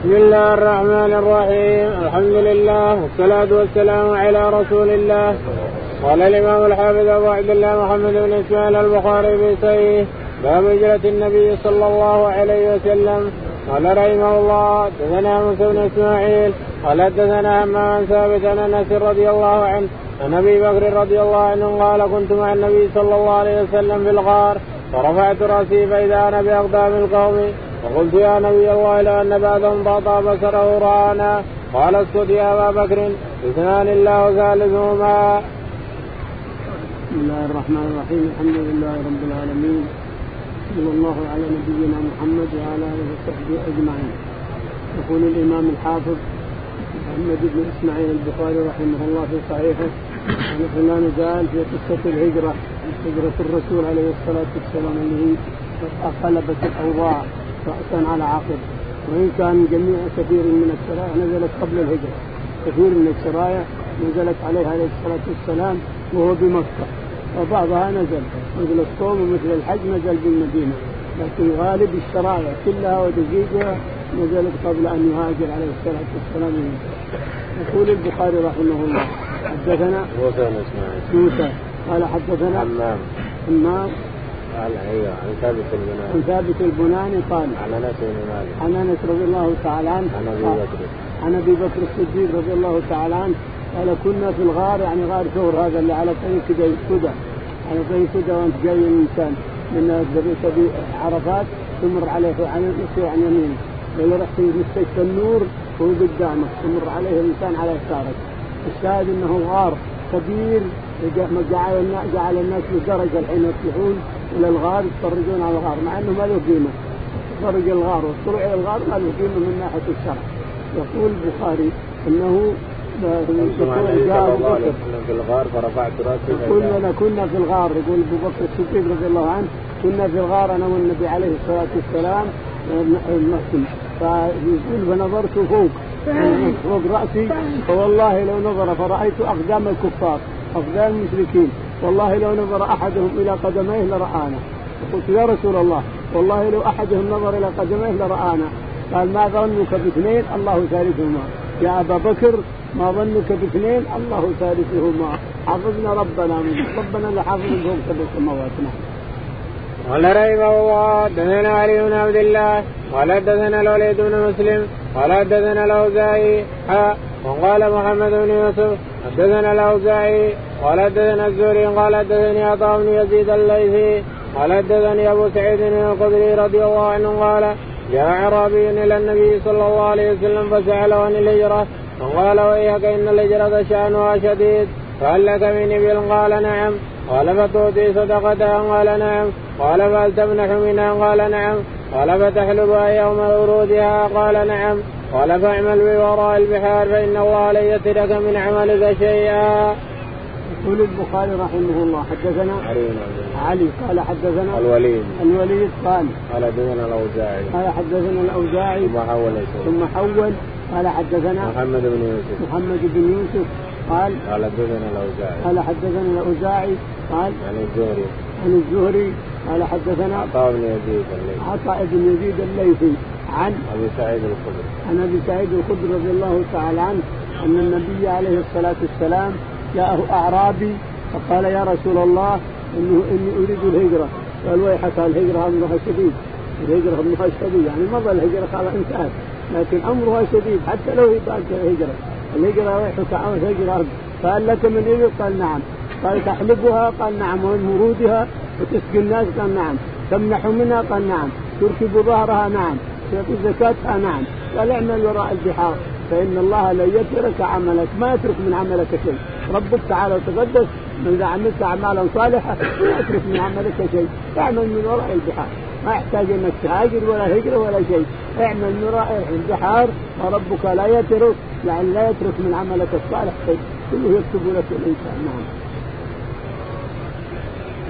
بسم الله الرحمن الرحيم. الحمد لله والصلاة والسلام على رسول الله. قال الإمام الحافظ أبو عبد الله محمد بن إسماعيل البخاري في صحيح باب هجرة النبي صلى الله عليه وسلم. قال رحمه الله دثنا موسى بن إسماعيل قال دثنا همام ثابت عن أنس رضي الله عنه عن أبي بكر رضي الله عنه قال كنت مع النبي صلى الله عليه وسلم في الغار فرفعت رأسي فإذا أنا بأقدام القوم فقلت يا نبي الله لو أن بعضهم ضاطى بصره رآنا قال اسكت يا أبا بكر اثنان الله ثالثهما. بسم الله الرحمن الرحيم الحمد لله رب العالمين صلى الله على نبينا محمد وعلى آله وصحبه أجمعين. يقول الإمام الحافظ محمد بن إسماعيل البخاري رحمه الله في صحيحه ونحن لا نزال في قصة الهجرة هجره الرسول عليه الصلاة والسلام اللي هي قلبت الأوضاع رأسا على عقب. وإن كان جميع كثير من الشرائع نزلت قبل الهجرة. كثير من الشرائع نزلت عليه عليه الصلاة والسلام وهو بمكة. وبعضها نزل. مثل الصوم ومثل الحج نزل بالمدينة. لكن غالب الشرائع كلها ودقيقها نزلت قبل أن يهاجر عليه الصلاة والسلام. يقول البخاري رحمه الله حدثنا موسى. قال حدثنا حمام. حمام. قال أيوه عن ثابت البناني عن ثابت البناني قال عن أنس بن مالك. عن أنس رضي الله تعالى عنه عن أبي بكر. عن أبي بكر الصديق رضي الله تعالى عنه قال كنا في الغار يعني غار ثور هذا اللي على طريق كده كده على طريق كده وانت جاي من سبيل عرفات تمر عليه عن يصير عن يمينه لو رحت مستشفى النور هو قدامك تمر عليه الإنسان على يسارك الشاهد إنه غار كبير جعل الناس جعل الناس لدرجة الحين يطلعون إلى الغار يتفرجون على الغار مع إنه ما له قيمة. خرج الغار والطلوع إلى الغار ما له قيمة من ناحية الشرع. يقول البخاري إنه في الغار فرفعت راسي كنا كنا في الغار يقول أبو بكر الصديق رضي الله عنه كنا في الغار أنا والنبي عليه الصلاة والسلام المسجد. فيقول فنظرت فوق. فوق رأسي فوالله لو نظر فرأيت أقدام الكفار أقدام المشركين. والله لو نظر أحدهم إلى قدميه لرآنا. قلت يا رسول الله والله لو أحدهم نظر إلى قدميه لرآنا. قال ما ظنك باثنين؟ الله ثالثهما. يا أبا بكر ما ظنك باثنين؟ الله ثالثهما. حفظنا ربنا من ربنا لحافظ فوق سبع سماوات. نعم. قال رحمه الله. حدثنا علي بن عبد الله. قال حدثنا الوليد بن مسلم. قال حدثنا الأوزاعي. وقال محمد بن يوسف حدثنا الأوزاعي قال حدثنا الزهري قال حدثني عطاء بن يزيد الليثي قال حدثني أبو سعيد الخدري رضي الله عنه قال جاء أعرابي إلى النبي صلى الله عليه وسلم فسأله عن الهجرة فقال ويحك إن الهجرة شانها شديد فهل لك من إبل؟ قال نعم. قال فتؤتي صدقتها؟ قال نعم. قال فهل تمنح منها؟ قال نعم. قال فتحلبها يوم ورودها؟ قال نعم. قال فاعمل بوراء البحار فإن الله لن يترك من عملك شيئا. يقول البخاري رحمه الله حدثنا علي. علي قال حدثنا الوليد. الوليد قال قال حدثنا الأوزاعي. قال حدثنا الأوزاعي. ثم حول ثم حول. قال حدثنا محمد بن يوسف. محمد بن يوسف قال قال حدثنا الأوزاعي. قال حدثنا الأوزاعي قال عن الزهري. عن الزهري قال حدثنا عطاء بن يزيد الليثي. عطاء بن يزيد الليثي. عن أبي سعيد الخدري. عن أبي سعيد الخدري رضي الله تعالى عنه أن النبي عليه الصلاة والسلام جاءه أعرابي فقال يا رسول الله إنه إني أريد الهجرة. قال ويحك الهجرة أمرها شديد. الهجرة أمرها شديد. يعني مضى الهجرة خلاص انتهت. لكن أمرها شديد. حتى لو هي بعد الهجرة. الهجرة ويحك هجره قال لك من ابل قال نعم. قال تحلبها؟ قال نعم. ومن ورودها؟ وتسقي الناس؟ قال نعم. تمنح منها؟ قال نعم. تركب ظهرها؟ نعم. تعطي زكاتها نعم قال اعمل وراء البحار فإن الله لن يترك عملك ما يترك من عملك شيء. ربك تعالى وتقدس إذا عملت اعمالا صالحة ما يترك من عملك شيء. اعمل من وراء البحار. ما يحتاج إنك تهاجر ولا هجرة ولا شيء. اعمل من وراء البحار وربك لا يترك يعني لا يترك من عملك الصالح شيء. كله يكتب لك الإنسان. نعم.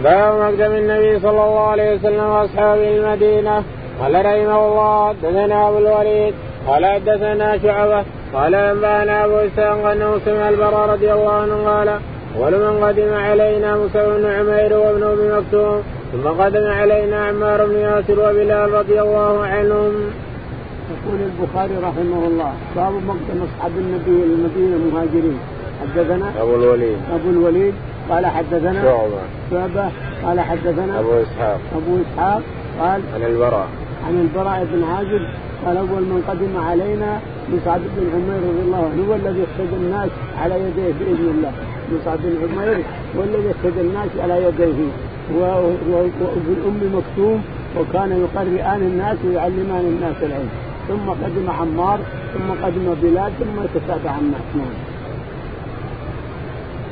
باب مقدم النبي صلى الله عليه وسلم وأصحابه المدينة. قال رحمه الله حدثنا أبو الوليد قال حدثنا شعبة قال أنبأنا أبو إسحاق انه سمع البراء رضي الله عنه قال أول من قدم علينا موسى بن عمير وابن ابي مكتوم ثم قدم علينا عمار بن ياسر وبلال رضي الله عنهم. يقول البخاري رحمه الله باب مقدم اصحاب النبي المدينة المهاجرين. حدثنا أبو الوليد. أبو الوليد قال حدثنا شعبة. شعبة قال حدثنا أبو إسحاق. أبو إسحاق قال عن البراء. عن البراء بن عازب قال أول من قدم علينا مصعب بن عمير رضي الله عنه هو الذي اهتدى الناس على يديه بإذن الله. مصعب بن عمير هو الذي اهتدى الناس على يديه. وابن أم مكتوم وكان يقرئان الناس ويعلمان الناس العلم. ثم قدم عمار ثم قدم بلال ثم يتتابع الناس. نعم.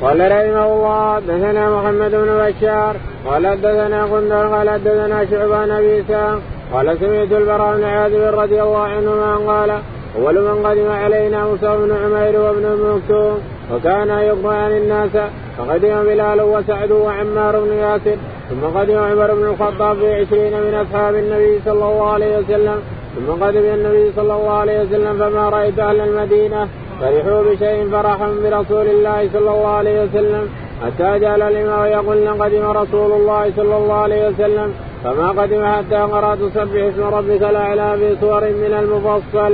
قال رحمه الله دثنا محمد بن بشار قال دثنا غندر قال دثنا شعبان ابي قال سمعت البراء بن عازب رضي الله عنهما قال أول من قدم علينا موسى بن عمير وابن مكتوم وكان يقضى عن الناس فقدم بلال وسعد وعمار بن ياسر ثم قدم عمر بن الخطاب في عشرين من أصحاب النبي صلى الله عليه وسلم ثم قدم النبي صلى الله عليه وسلم فما رأيت أهل المدينة فرحوا بشيء فرحا برسول الله صلى الله عليه وسلم حتى جعل الإمام يقول قدم رسول الله صلى الله عليه وسلم فما قدم حتى قرات سبح اسم ربك الاعلى في سور من المفصل.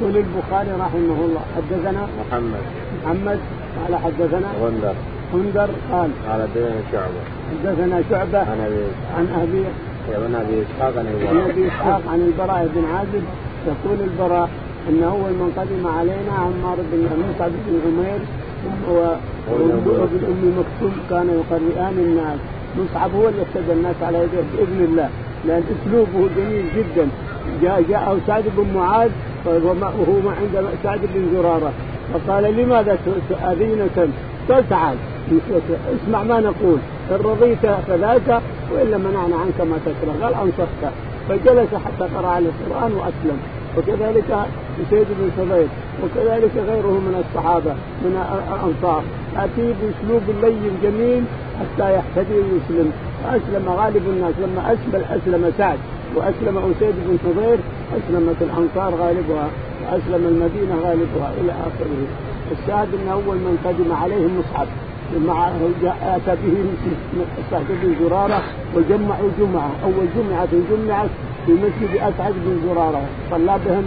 يقول البخاري رحمه الله حدثنا محمد. محمد قال حدثنا غندر. غندر قال قال حدثنا شعبة. حدثنا شعبة عن أبي عن أبي عن أبي إسحاق عن البراء. عن أبي إسحاق عن البراء بن عازب يقول البراء ان اول من قدم علينا عمار بن مصعب بن عمير وابن أم مكتوم كان يقرئان الناس. مصعب هو اللي اهتدى الناس على يديه بإذن الله. لأن أسلوبه جميل جدا. جاء جاءه سعد بن معاذ وهو عند سعد بن زرارة. فقال لماذا تؤذينا قال تعال اسمع ما نقول. إن رضيت فذاك والا منعنا عنك ما تكره. قال أنصفت. فجلس حتى قرأ عليه القرآن وأسلم. وكذلك سيد بن حضير وكذلك غيره من الصحابة من الأنصار. اتي بأسلوب لين جميل حتى يهتدي ويسلم فأسلم غالب الناس لما أسلم أسلم سعد وأسلم أسيد بن حضير أسلمت الأنصار غالبها وأسلم المدينة غالبها إلى آخره. الشاهد أن أول من قدم عليهم مصعب مع اتى به سعد بن زرارة وجمعوا جمعه أول جمعة جمعت في مسجد أسعد بن زرارة صلى بهم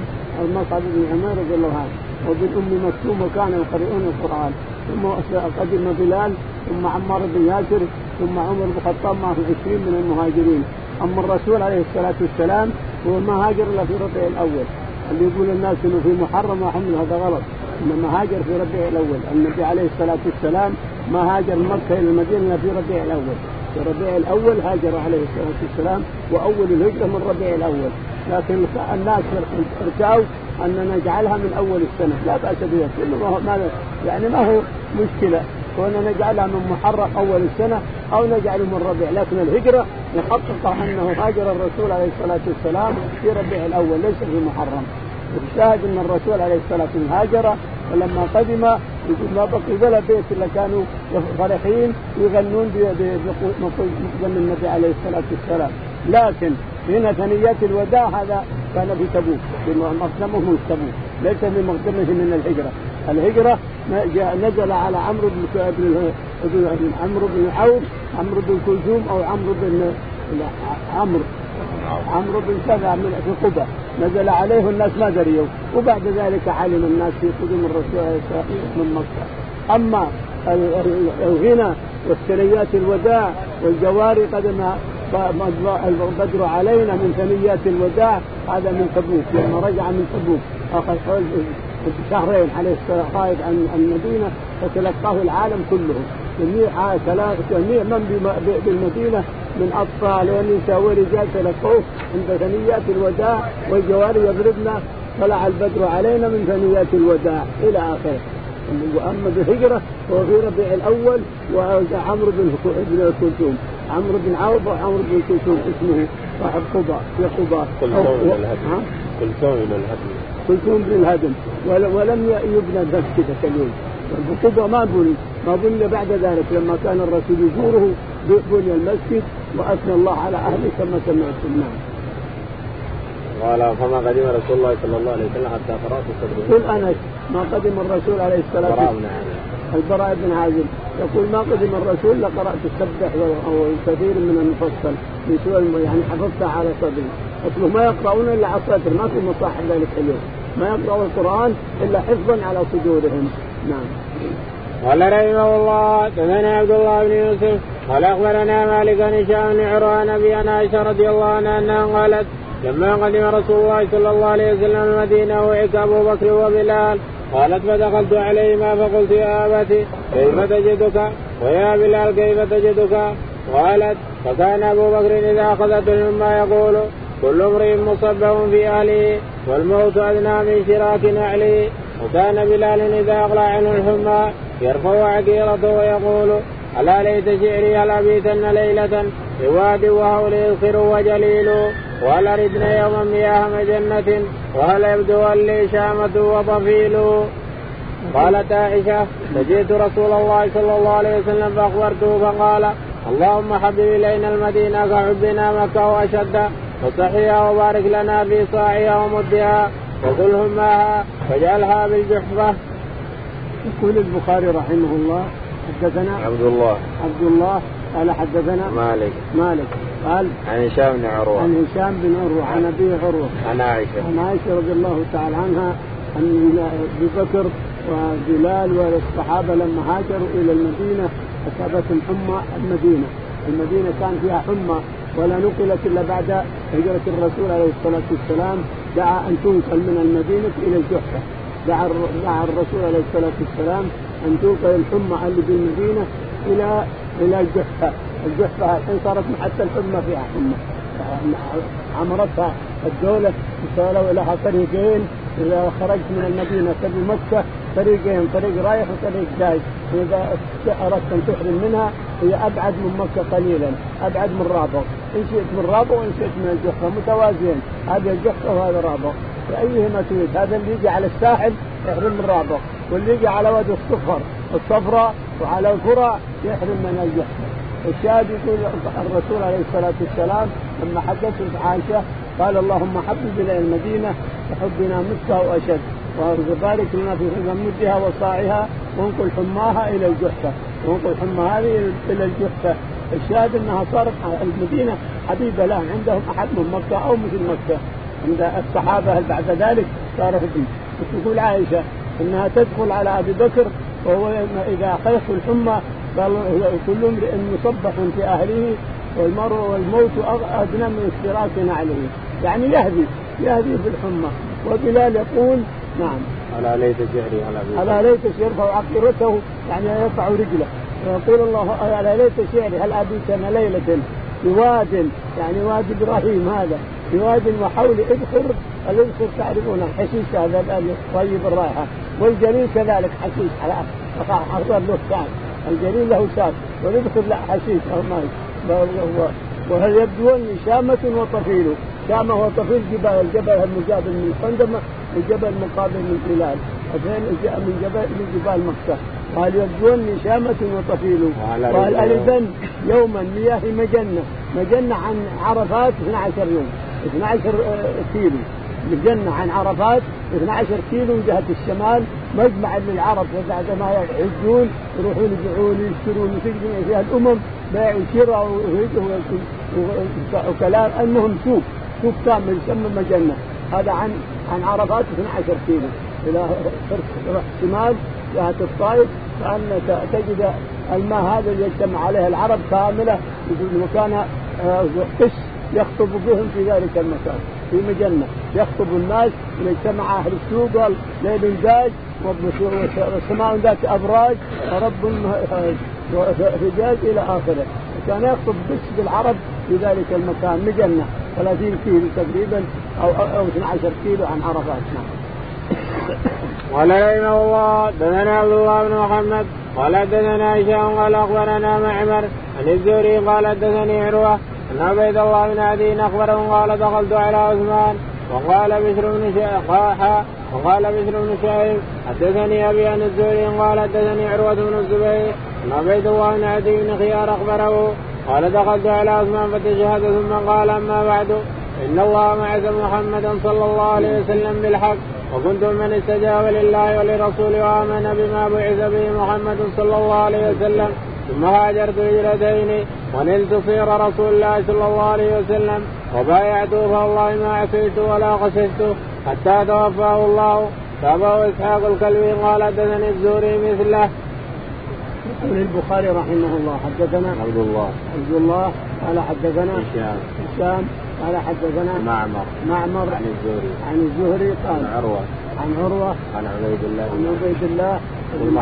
مصعب بن عمير رضي الله عنه. وابن ام مكتوم وكانوا يقرؤون القرآن. ثم قدم بلال ثم عمار بن ياسر ثم عمر بن الخطاب معه عشرين من المهاجرين. أما الرسول عليه الصلاة والسلام هو ما هاجر الا في ربيع الأول. اللي يقول الناس إنه في محرم وحمل هذا غلط. انما هاجر في ربيع الأول. النبي عليه الصلاة والسلام ما هاجر من مكة إلى المدينة الا في ربيع الأول. في ربيع الأول هاجر عليه الصلاة والسلام وأول الهجرة من ربيع الأول. لكن الناس ارتاوا أن نجعلها من أول السنة. لا بأس بها. ما يعني ما هو مشكلة. كون نجعلها من محرم أول السنة أو نجعله من ربيع. لكن الهجرة يحقق أنه هاجر الرسول عليه الصلاة والسلام في ربيع الأول ليس في محرم. الشاهد أن الرسول عليه الصلاة والسلام هاجر فلما قدم يقول ما بقي ولا بيت إلا كانوا فرحين يغنون بمقدم النبي عليه الصلاة والسلام. لكن هنا ثنيات الوداع هذا كان في تبوك. مقدمه من تبوك. ليس في مقدمة من الهجرة. الهجرة نزل على عمرو بن عمرو بن عوف عمرو بن كلثوم أو عمرو بن عمرو. عمرو بن كذا من في قبى نزل عليه الناس ما دريوا. وبعد ذلك علم الناس في قدوم الرسول من مكة. أما الغنى والثنيات الوداع والجواري قد البدر علينا من ثنيات الوداع هذا من تبوك. لما رجع من تبوك أخذ شهرين عليه الصلاة خارج عن المدينة فتلقاه العالم كله. جميع جميع من بالمدينة من أطفال ونساء ورجال تلقوه عند ثنيات الوداع والجواري يضربنا طلع البدر علينا من ثنيات الوداع إلى آخره. وأما بالهجرة هو في ربيع الأول وعمرو بن كلثوم عمرو بن عوف وعمرو بن كلثوم اسمه صاحب قباء في قباء كلثوم بن الهدم. كلثوم بن الهدم. كلثوم بن الهدم. ولم يبنى مسجد كاليوم. قباء ما بني. ما بني بعد ذلك لما كان الرسول يزوره بني المسجد. وأثنى الله على أهله كما سمعتم نعم. قال فما قدم رسول الله صلى الله عليه وسلم حتى قرأت صدره. قل انس ما قدم الرسول عليه الصلاة والسلام. البراء بن عازب يقول ما قدم الرسول لقرات السبح وكثير من المفصل من سوى يعني حفظتها على صدري. أصله ما يقرؤون إلا على الصدر ما في مصاحف ذلك اليوم. ما يقرأوا القرآن إلا حفظا على صدورهم. نعم. قال رحمه الله دثنا عبد الله بن يوسف قال أخبرنا مالك بن هشام بن عروان أبي عائشة رضي الله عنها أنها قالت لما قدم رسول الله صلى الله عليه وسلم المدينة وعك أبو بكر وبلال قالت فدخلت عليهما فقلت يا أبتي كيف تجدك؟ ويا بلال كيف تجدك؟ قالت فكان أبو بكر إذا اخذته مما يقول كل امرئ مصبه في أهله والموت أدنى من شراك نعله وكان بلال إذا اغلى عنه الحمى يرفع عقيرته ويقول ألا ليت شعري هل ابيتن ليلة بواد وهول يذخر وجليل وهل أردن يوما مياه مجنة وهل يبدو لي شامة وطفيل قالت عائشة فجئت رسول الله صلى الله عليه وسلم فأخبرته فقال اللهم حبب إلينا المدينة كحبنا مكة وأشد وصحيها وبارك لنا في صاعها ومدها وكلهم معها واجعلها بالجحفة. يقول البخاري رحمه الله حدثنا عبد الله عبد الله قال حدثنا مالك. مالك. قال عن هشام بن عروة. عن هشام بن عروة عن أبي عروة. عن عائشة. عن عائشة رضي الله تعالى عنها أن أبي بكر وبلال والصحابة لما هاجروا إلى المدينة أصابتهم حمى المدينة، المدينة كان فيها حمى ولا نقلت إلا بعد هجرة الرسول عليه الصلاة والسلام. دعا أن تنقل من المدينة إلى الجحفة، دعا دعا الرسول عليه الصلاة والسلام أن تنقل الحمى اللي بالمدينة إلى إلى الجحفه، الجحفه الحين صارت حتى الحمى فيها حمى. عمرتها الدولة وصاروا لها طريقين إذا خرجت من المدينة تبي مكة طريقين طريق رايح وطريق جاي. إذا أردت أن تحرم منها هي أبعد من مكة قليلا أبعد من رابغ. إن شئت من رابغ وإن شئت من الجحفة متوازيين. هذا الجحفة وهذا رابغ. فأيهما تريد؟ هذا اللي يجي على الساحل يحرم من رابغ. واللي يجي على وادي الصفر الصفراء وعلى القرى يحرم من الجحفة الشاهد يقول الرسول عليه الصلاة والسلام لما حدثت عائشة قال اللهم حبب إلى المدينة وحبنا مكه واشد وبارك لنا في مدها وصاعها وانقل حماها إلى الجحفة. وانقل حمى هذه إلى الجحفة. الشاهد أنها صارت المدينة حبيبة لهم عندهم أحد من مكة أو مثل مكة. عند الصحابة بعد ذلك صارت تقول عائشة إنها تدخل على أبي بكر وهو إذا اخذته الحمى قال كل امرئ مصبح في أهله والمرء والموت أدنى من اشتراك نعله. يعني يهدي يهدي في الحمى. وبلال يقول نعم. ألا ليت شعري على ألا ليت يرفع عقيرته يعني يرفع رجله. ويقول الله ألا ليت شعري هل أبيتنا ليلة؟ بواد يعني واد إبراهيم هذا. بواد وحول إذخر الإذخر تعرفون الحشيش هذا الطيب الرائحة والجليل كذلك حشيش على أخضر له ساق الجليل له ساق والإذخر لا حشيش أو ما وهل يبدون شامة وطفيل؟ شامة وطفيل جبال الجبل المجابل من الخندمة والجبل المقابل من الهلال أثنين من جبل من جبال مكة. قال يبدون شامة وطفيل؟ قال أيضا يوما مياه مجنة؟ مجنة عن عرفات 12 يوم 12 كيلو. مجنة عن عرفات 12 كيلو من جهة الشمال مجمع للعرب بعد ما يحجون يروحون يبيعون يشترون وتجمع فيها الأمم بيع وشراء وكلام. المهم سوق سوق كامل يسمى مجنة. هذا عن عن عرفات 12 كيلو. إلى شمال جهة الطائف كأنك تجد الماء هذا اللي يجتمع عليه العرب كاملة وكان آه، قس يخطب بهم في ذلك المكان. في مجنة يخطب الناس إذا اجتمع أهل السوق ليل داج والسماء ذات أبراج ورب رجال إلى آخره كان يخطب بس بالعرب في ذلك المكان مجنة 30 كيلو تقريبا أو أو 12 كيلو عن عرفات نعم. قال رحمه الله دثنا عبد الله بن محمد قال دثنا هشام قال أخبرنا معمر عن الزهري قال دثني عروة أن عبيد الله بن عدي اخبره قال دخلت على عثمان وقال بشر بن قاحة وقال بشر بن شهيب حدثني أبي عن الزهري قال حدثني عروة بن الزبير أن عبيد الله بن عدي بن خيار أخبره قال دخلت على عثمان فتشهد ثم قال أما بعد إن الله بعث محمدا صلى الله عليه وسلم بالحق وكنت من استجاب لله ولرسوله وآمن بما بعث به محمد صلى الله عليه وسلم. ثم هاجرت هجرتين ونلت خير رسول الله صلى الله عليه وسلم وبايعته فوالله ما عصيت ولا قسست حتى توفاه الله. تابعه إسحاق الكلبي قال حدثني الزهري مثله. يقول البخاري رحمه الله حدثنا عبد الله. عبد الله. قال حدثنا هشام. هشام. قال حدثنا معمر. معمر. عن الزهري. عن الزهري قال عن عروة. عن عروة. عن عبيد الله. عن عبيد الله. بن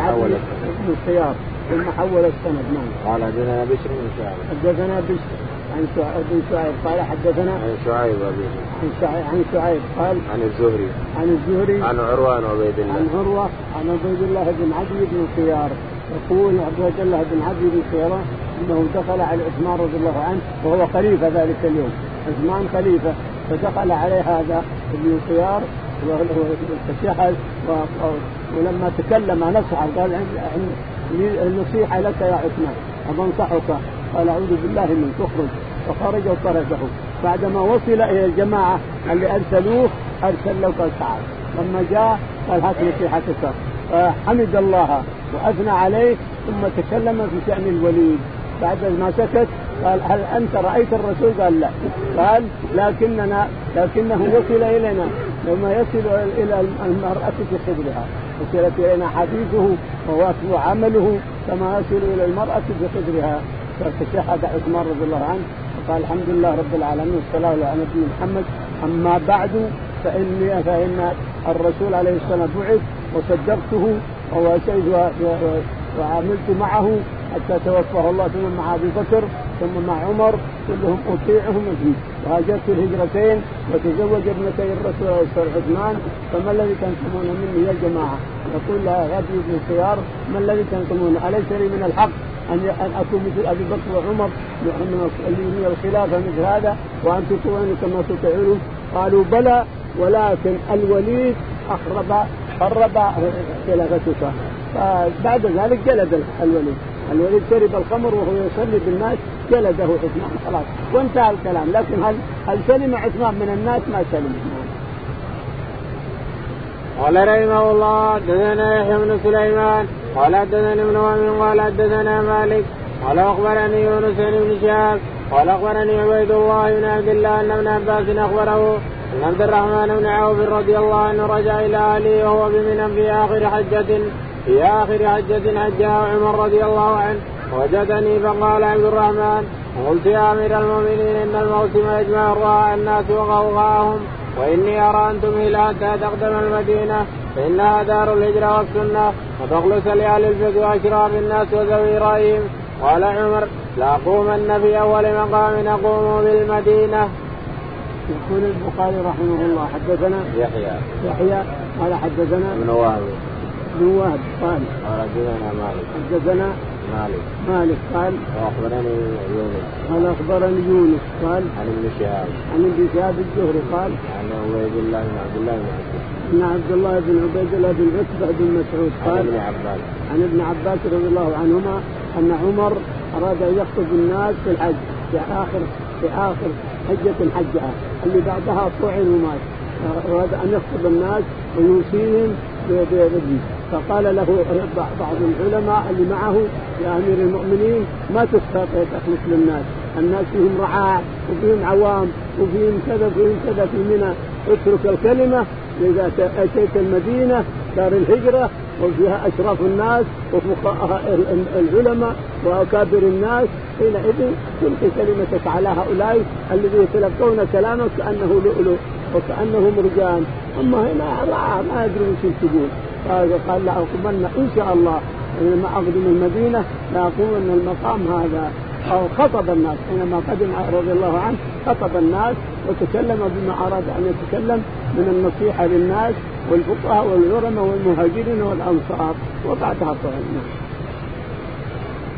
الخيار ثم حول السند نعم. قال حدثنا بشر بن شعيب. حدثنا بشر. عن بن شعيب قال حدثنا عن شعيب أبي. عن شعيب عن شعيب قال عن الزهري. عن الزهري. عن عروه عن عبيد الله. عن عروة عن عبيد الله بن عدي بن الخيار يقول عبد الله بن عدي بن الخيار إنه دخل على عثمان رضي الله عنه وهو خليفة ذلك اليوم. عثمان خليفة فدخل عليه هذا ابن الخيار وتشهد ولما تكلم نصحه قال النصيحة لك يا عثمان. أنصحك. قال أعوذ بالله من تخرج فخرج وطرده. بعدما وصل إلى الجماعة اللي أرسلوه أرسل له قال تعال لما جاء قال هات نصيحتك. فحمد الله وأثنى عليه ثم تكلم في شأن الوليد. بعد ما سكت قال هل أنت رأيت الرسول؟ قال لا. قال لكننا لكنه وصل إلينا. لما يصل إلى المرأة في خدرها وصلت إلينا حديثه وعمله كما يصل إلى المرأة في خدرها فتشهد عثمان رضي الله عنه وقال الحمد لله رب العالمين والصلاة على نبي محمد. أما بعد فاني فإن الرسول عليه السلام بعث وصدقته وعملت معه حتى توفاه الله ثم مع أبي بكر ثم مع عمر كلهم أطيعهم فيه وهاجرت الهجرتين وتزوج ابنتي الرسول عثمان فما الذي تنقمون مني يا جماعة؟ يقول لها ابي بن الخيار. ما الذي تنقمون؟ أليس لي من الحق أن أن أكون مثل أبي بكر وعمر؟ من الخلافة مثل هذا. وان تطيعوني كما تطيعون. قالوا بلى ولكن الوليد اخرب خرب خلافتك فبعد ذلك جلد الوليد. الوليد شرب الخمر وهو يصلي بالناس جلده عثمان. خلاص. وانتهى الكلام. لكن هل هل سلم عثمان من الناس؟ ما سلم. قال رحمه الله حدثنا يحيى بن سليمان. قال حدثني ابن وهب قال حدثنا مالك. قال أخبرني يونس بن شهاب. قال أخبرني عبيد الله بن عبد الله أن ابن عباس أخبره أن عبد الرحمن بن عوف رضي الله عنه رجع إلى أهله وهو بمنى في آخر حجة. في آخر حجة حجها عمر رضي الله عنه وجدني فقال عبد الرحمن قلت يا أمير المؤمنين إن الموسم يجمع الرعاء الناس وغوغاهم وإني أرى ان تمهل حتى تقدم المدينة فإنها دار الهجرة والسنة وتخلص لأهل الفقه وأشراف الناس وذوي رأيهم. قال عمر لاقومن في أول مقام اقوم بالمدينة. يقول البخاري رحمه الله حدثنا يحيى. يحيى قال حدثنا ابن وهب بن وهب قال حدثنا مالك. حدثنا مالك. مالك قال وأخبرني يونس. قال أخبرني يونس قال عن ابن شهاب. عن ابن شهاب الزهري قال عن عبيد الله بن عبد الله بن عن عبد الله بن عبيد الله بن عتبة بن مسعود قال عن ابن عباس. عن ابن عباس رضي الله عنهما أن عمر أراد أن يخطب الناس في الحج في آخر في آخر حجة حجها اللي بعدها طعن ومات أراد أن يخطب الناس ويوصيهم برجل فقال له بعض العلماء اللي معه يا أمير المؤمنين ما تخلص للناس الناس. فيهم رعاع وفيهم عوام وفيهم كذا وفيهم كذا في منى. اترك الكلمة اذا أتيت المدينة دار الهجرة وفيها أشراف الناس وفقهاء العلماء وأكابر الناس حينئذ تلقي كلمتك على هؤلاء الذين يتلقون كلامك كأنه لؤلؤ وكأنه مرجان. أما هنا ما يدرون إيش يكتبون قال قال لاقومن إن شاء الله حينما اقدم المدينة لاقومن المقام هذا. أو خطب الناس. حينما قدم رضي الله عنه خطب الناس وتكلم بما أراد أن يتكلم من النصيحة للناس والفقهاء والعلماء والمهاجرين والأنصار. وبعدها طعن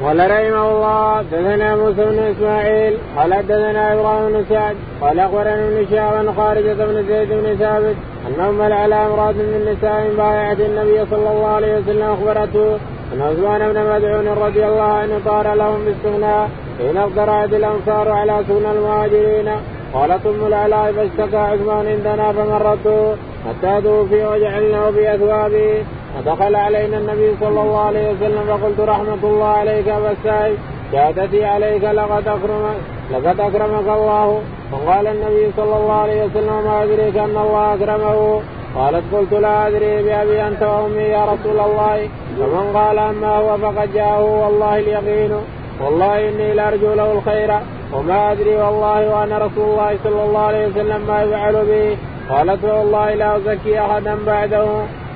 قال رحمه الله دثنا موسى بن إسماعيل قال دثنا إبراهيم بن سعد قال أخبرني ابن شهاب خارجة بن زيد بن ثابت انهم على امرأة من نساء بايعة النبي صلى الله عليه وسلم أخبرته أن عثمان بن مدعون رضي الله عنه طار لهم بالسغناء حين اقترعت الأنصار على سغنى المهاجرين. قالت أم العلاء فاشتكى عثمان عندنا فمرته حتى توفي وجعلناه في اثوابه فدخل علينا النبي صلى الله عليه وسلم فقلت رحمة الله عليك ابا السائب شهادتي عليك لقد اكرمك لقد أكرمك الله. فقال النبي صلى الله عليه وسلم ما أدريك أن الله أكرمه؟ قالت قلت لا أدري بأبي أنت وأمي يا رسول الله. فمن قال أما هو فقد جاءه والله اليقين. والله إني لأرجو له الخير. وما أدري والله وأنا رسول الله صلى الله عليه وسلم ما يفعل به. قالت والله لا أزكي أحدا بعده.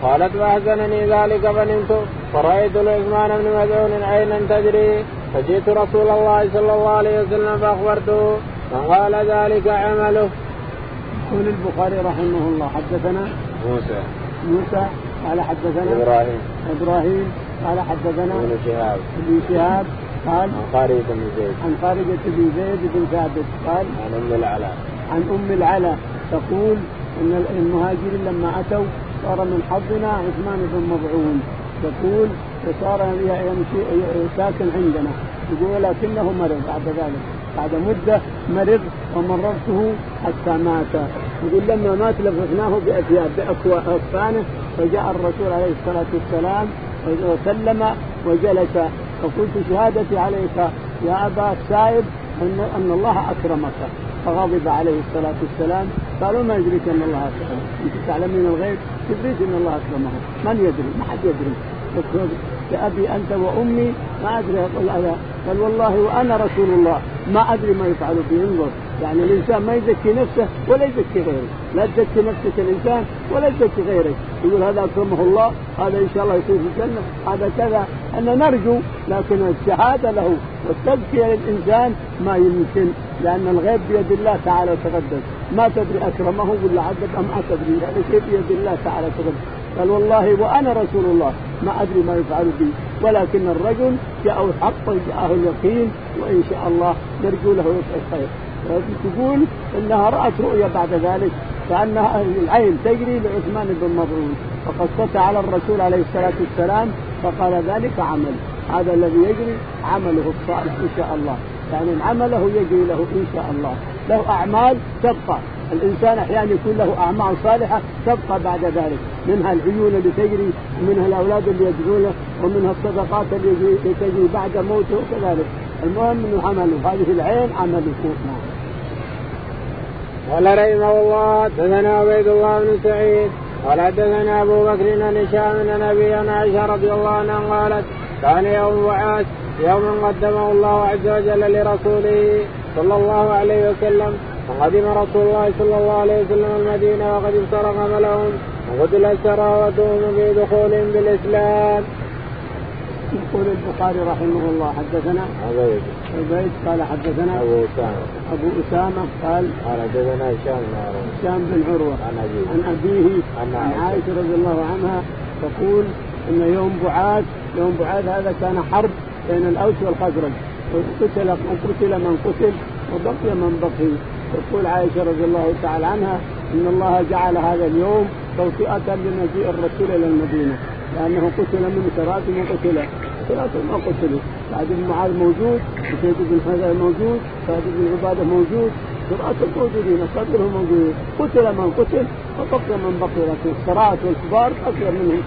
قالت فاحزنني ذلك فنمت. فرأيت العثمان بن مذعون عينا تجري. فجئت رسول الله صلى الله عليه وسلم فأخبرته. فقال ذلك عمله. يقول البخاري رحمه الله حدثنا موسى. موسى قال حدثنا إبراهيم. إبراهيم قال حدثنا ابن شهاب. ابن شهاب قال عن خالد بن زيد. عن خارجة بن زيد بن ثابت قال عن أم العلاء. عن أم العلا تقول إن المهاجرين لما أتوا صار من حظنا عثمان بن مضعون تقول وصار يمشي ساكن عندنا. يقول لكنه مرض بعد ذلك. بعد مدة مرض ومررته حتى مات. يقول لما مات لففناه بأثياب بأكفانه فجاء الرسول عليه الصلاة والسلام وسلم وجلس. فقلت شهادتي عليك يا أبا السائب أن, أن الله أكرمك. فغضب عليه الصلاة والسلام. قالوا ما يدريك أن الله أكرمك. أنت تعلمين الغيب؟ تدريك أن الله أكرمه. من يدري؟ ما حد يدري. بأبي أنت وأمي ما أدري. أقول هذا قال والله وأنا رسول الله. ما أدري ما يفعل به. انظر. يعني الإنسان ما يزكي نفسه ولا يزكي غيره. لا تزكي نفسك الإنسان ولا يزكي غيرك يقول هذا أكرمه الله. هذا إن شاء الله يكون في الجنة. هذا كذا. أن نرجو لكن الشهادة له. والتزكية للإنسان ما يمكن لأن الغيب بيد الله تعالى وتقدس. ما تدري أكرمه ولا أم ما تدري. هذا شيء بيد الله تعالى وتقدس. قال والله وأنا رسول الله. ما أدري ما يفعل بي. ولكن الرجل جاءه الحق وجاءه اليقين وإن شاء الله نرجو له الخير. تقول إنها رأت رؤيا بعد ذلك كانها العين تجري لعثمان بن مظعون فقصت على الرسول عليه الصلاة والسلام فقال ذلك عمل. هذا الذي يجري عمله الصالح إن شاء الله. يعني عمله يجري له إن شاء الله. له أعمال تبقى. الإنسان أحيانا يكون له أعمال صالحة تبقى بعد ذلك. منها العيون اللي تجري ومنها الأولاد اللي يدعونه ومنها الصدقات اللي تجري بعد موته وكذلك. المهم إنه عمله. هذه العين عمله نعم. قال رحمه الله حدثنا عبيد الله بن سعيد قال حدثنا أبو بكر عن هشام بن أبي عائشة رضي الله عنها قالت كان يوم وعاش يوما قدمه الله عز وجل لرسوله صلى الله عليه وسلم فقدم رسول الله صلى الله عليه وسلم المدينة وقد افترق عملهم وقتل شراوتهم في دخولهم بالإسلام. يقول البخاري رحمه الله حدثنا عبيد. عبيد قال حدثنا أبو أسامة. أبو أسامة قال قال حدثنا هشام بن عروة. هشام بن عروة. عن أبيه. عن أبيه عن عائشة رضي الله عنها تقول إن يوم بعاث يوم بعاث هذا كان حرب بين الأوس والخزرج. قتل قتل من قتل وبقي من بقي. تقول عائشة رضي الله تعالى عنها إن الله جعل هذا اليوم توطئة لمجيء الرسول إلى المدينة. لأنه قتل من ثلاث وقتل ثلاثة ما قتلوا سعد بن معاذ موجود وزيد بن حذر موجود سعد بن عبادة موجود. ثلاثة موجودين قتلهم موجودين قتل من قتل. وبقي من بقي لكن الصراط والكبار أكثر منهم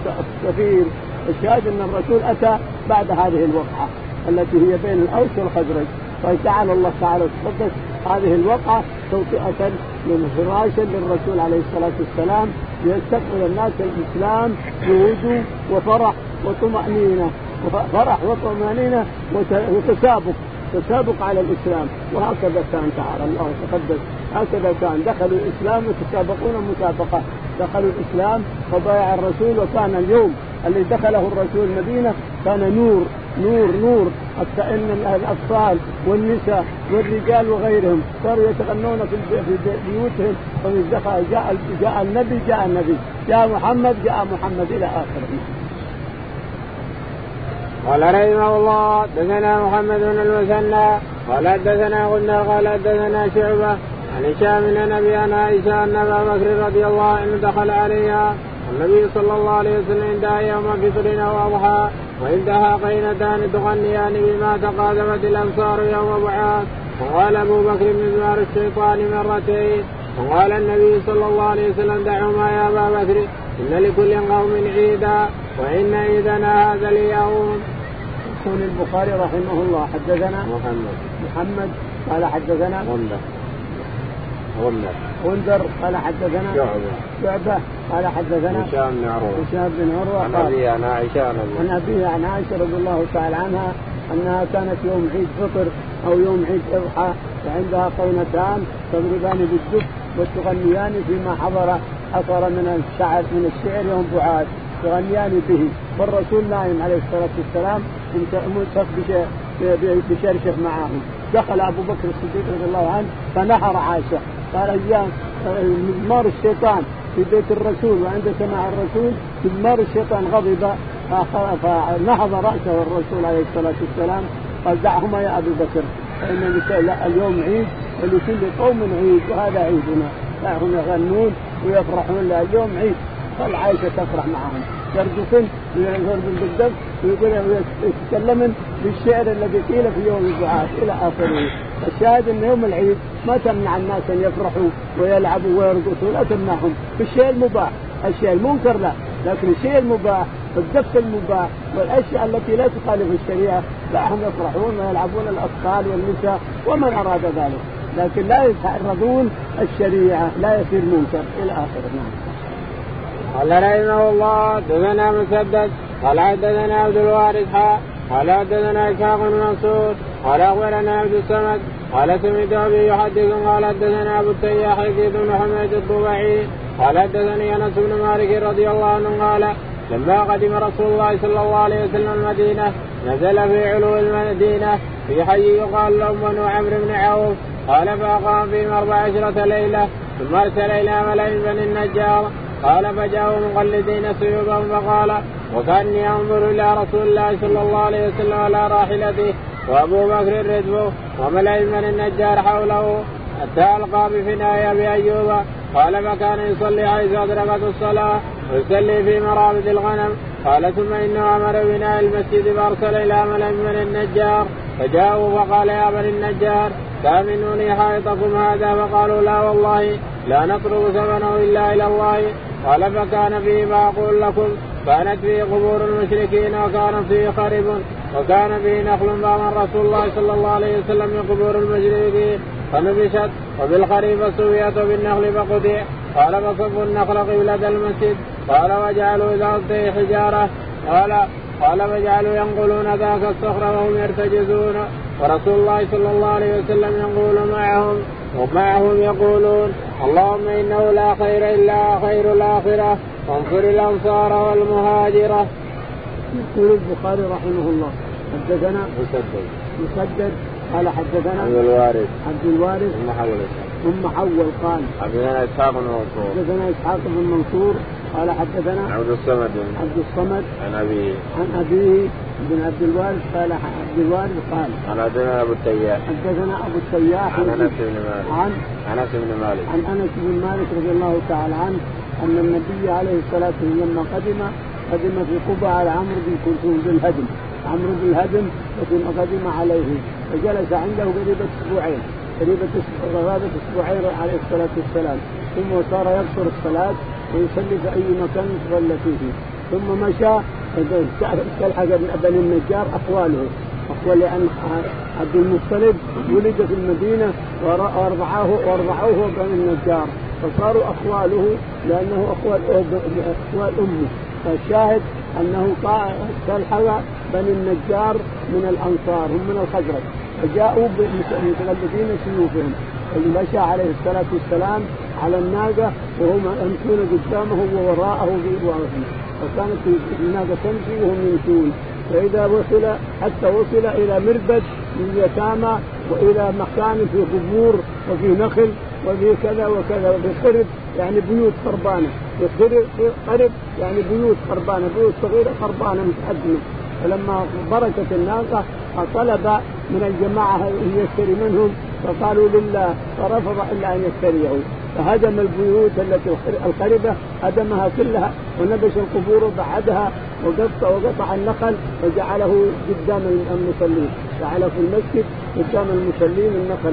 كثير. الشاهد أن الرسول أتى بعد هذه الوقعة التي هي بين الأوس والخزرج. فجعل الله تعالى وتقدس هذه الوقعة توطئة فراشا للرسول عليه الصلاة والسلام ليستقبل الناس الإسلام بهدوء وفرح وطمأنينة فرح وطمأنينة وتسابق تسابق على الإسلام. وهكذا كان تعالى الله تقدس. هكذا كان. دخلوا الإسلام يتسابقون مسابقة دخلوا الإسلام وبايع الرسول وكان اليوم اللي دخله الرسول المدينة كان نور نور نور. حتى إن الأطفال والنساء والرجال وغيرهم صاروا يتغنون في بيوتهم. جاء جاء النبي جاء النبي. جاء محمد جاء محمد إلى آخره. قال رحمه الله دثنا محمد بن المثنى قال حدثنا قلنا قال حدثنا شعبة عن هشام بن ابي عن عائشة أن أبا بكر رضي الله عنه دخل عليها. النبي صلى الله عليه وسلم عندها يوم فطر أو أضحى وعندها قينتان تغنيان بما تقادمت الانصار يوم بعاث وقال أبو بكر من مزمار الشيطان مرتين. وقال النبي صلى الله عليه وسلم دعهما يا أبا بكر إن لكل قوم عيدا وإن عيدنا هذا اليوم. يقول البخاري رحمه الله حدثنا محمد. محمد قال حدثنا غندر غندر غندر قال حدثنا شعبة شعبة قال حدثنا هشام بن عروة هشام بن عروة عن أبي عن عائشة عن أبي عن عائشة رضي الله تعالى عنها أنها كانت يوم عيد فطر أو يوم عيد إضحى وعندها قينتان تضربان بالدف وتغنيان فيما حضر حصر من الشعر من الشعر يوم بعاد تغنيان به والرسول نايم عليه الصلاة والسلام ملتف بشرشف معهم دخل ابو بكر الصديق رضي الله عنه فنهر عائشه قال أيام مزمار الشيطان في بيت الرسول وعند سماع الرسول مزمار الشيطان غضب فنهض رأسه الرسول عليه الصلاة والسلام قال دعهما يا ابي بكر فإن اليوم عيد ولكل قوم عيد وهذا عيدنا دعهم يغنون ويفرحون لا اليوم عيد خل عائشه تفرح معهم. يرقصن يرقصن بالدف ويقول يتكلمن بالشعر الذي قيل في يوم الدعاء إلى آخره. الشاهد إن يوم العيد ما تمنع الناس أن يفرحوا ويلعبوا ويرقصوا لا تمنعهم. بالشيء المباح الشيء المنكر لا لكن الشيء المباح والدف المباح والأشياء التي لا تخالف الشريعة دعهم يفرحون ويلعبون الأطفال والنساء ومن أراد ذلك. لكن لا يتعرضون الشريعة لا يصير منكر إلى آخره. نعم. قال رحمه الله دثنا مسدد قال حدثنا عبد الوارث قال حدثنا إسحاق بن منصور قال أخبرنا عبد الصمد قال سمعت أبي يحدث قال حدثنا أبو التياح يزيد بن حميد الضبعي قال حدثني أنس بن مالك رضي الله عنه قال لما قدم رسول الله صلى الله عليه وسلم المدينة نزل في علو المدينة في حي يقال له بنو عمرو بن عوف قال فأقام فيهم أربع عشرة ليلة ثم أرسل إلى ملأ بني النجار قال فجاءوا مقلدين سيوبهم فقال وكأني أنظر إلى رسول الله صلى الله عليه وسلم على راحلته وأبو بكر ردفه وملئ من النجار حوله حتى ألقى بفناء أبي أيوب. قال فكان يصلي حيث أدركت الصلاة؟ ويصلي في مرابط الغنم. قال ثم إنه أمر بناء المسجد فأرسل إلى ملئ من النجار. فجاءوا فقال يا بني النجار تأمنوني حائطكم هذا؟ فقالوا لا والله لا نطلب ثمنه إلا إلى الله. قال فكان فيه ما أقول لكم كانت فيه قبور المشركين وكان فيه خرب وكان فيه نخل فامر رسول الله صلى الله عليه وسلم من قبور المشركين. فنبشت وبالخريف سويت وبالنخل فقطع. قال فصفوا النخل قبلة المسجد. قال وجعلوا إذا حجارة. قال قال فجعلوا ينقلون ذاك الصخر وهم يرتجزون. ورسول الله صلى الله عليه وسلم ينقل معهم ومعهم يقولون اللهم إنه لا خير إلا خير الآخرة وانصر الأنصار والمهاجرة. يقول البخاري رحمه الله حدثنا مسدد. مسدد قال حدثنا عبد الوارث. عبد الوارث. ثم حول ثم حول قال حدثنا إسحاق بن منصور. حدثنا إسحاق بن منصور قال حدثنا عبد الصمد. عبد الصمد عن ابيه عن ابيه بن عبد الوارث قال عبد الوارث قال عن حدثنا أبو التياح. حدثنا أبو التياح عن أنس بن مالك. عن أنس بن مالك. عن أنس بن مالك رضي الله تعالى عنه أن النبي عليه الصلاة والسلام لما قدم قدم في قبى على عمرو بن كلثوم بن الهدم. عمرو بن الهدم قدم عليه. فجلس عنده قريبة أسبوعين. قريبة غابة أسبوعين عليه الصلاة والسلام. ثم صار يقصر الصلاة. ويصلي في أي مكان يصلى فيه. ثم مشى تلحق بني النجار أقواله. أقوال لأن عبد المطلب ولد في المدينة وأرضعوه وأرضعوه بني النجار. فصاروا أخواله لأنه أخوال أخوال أمه. فالشاهد أنه تلحق بني النجار من الأنصار هم من الخزرج. فجاءوا متغلبين سيوفهم. مشى عليه الصلاة والسلام على الناقة وهم يمشون قدامه ووراءه بإبوابهم وكانت الناقة تمشي وهم يمشون. فإذا وصل حتى وصل إلى مربد يتامى وإلى مكان في قبور وفي نخل وفي كذا وكذا وفي قرب يعني بيوت خربانة قرب يعني بيوت خربانة بيوت صغيرة خربانة متقدمة. فلما بركت الناقة طلب من الجماعة أن يشتري منهم فقالوا لله فرفض إلا أن يشتريه. فهدم البيوت التي الخربة هدمها كلها ونبش القبور وبعدها وقطع وقطع النخل وجعله قدام المصلين. جعله في المسجد قدام المصلين النخل.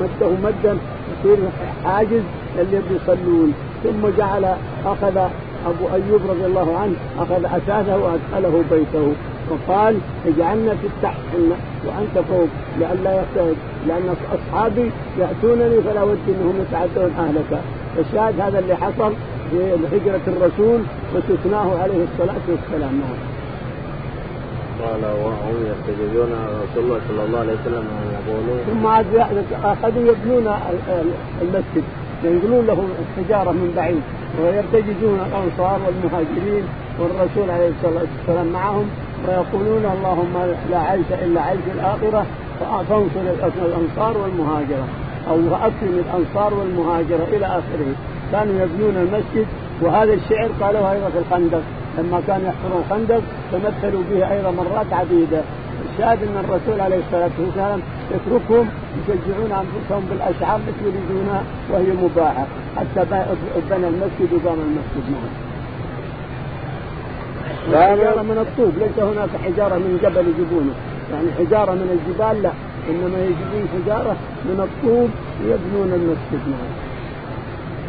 مده مدا يصير حاجز اللي يصلون ثم جعل أخذ أبو أيوب رضي الله عنه أخذ اثاثه وأدخله بيته. وقال اجعلنا في التحت وأنت فوق لئلا يحتاج لأن أصحابي يأتونني فلا ودي إنهم يتعدون أهلك. الشاهد هذا اللي حصل في هجره الرسول وسكناه عليه الصلاة والسلام. نعم. قال وهم يحتجزون رسول الله صلى الله عليه وسلم يقولون. ثم أخذوا يبنون المسجد ينقلون لهم الحجاره من بعيد ويرتجزون الأنصار والمهاجرين والرسول عليه الصلاة والسلام معهم. ويقولون اللهم لا عيش إلا عيش الآخرة فأنصر الانصار والمهاجرة. أو أكرم الأنصار والمهاجرة إلى آخره. كانوا يبنون المسجد وهذا الشعر قالوه أيضا في الخندق. لما كانوا يحفرون الخندق تمثلوا به أيضا مرات عديدة. الشاهد أن الرسول عليه الصلاة والسلام يتركهم يشجعون أنفسهم بالأشعار التي يريدونها وهي مباحة. حتى بنى المسجد وقام المسجد معه. حجارة من الطوب ليس هناك حجارة من جبل يجيبونه. يعني حجارة من الجبال لا. إنما يجيبون حجارة من الطوب يبنون المسجد معه.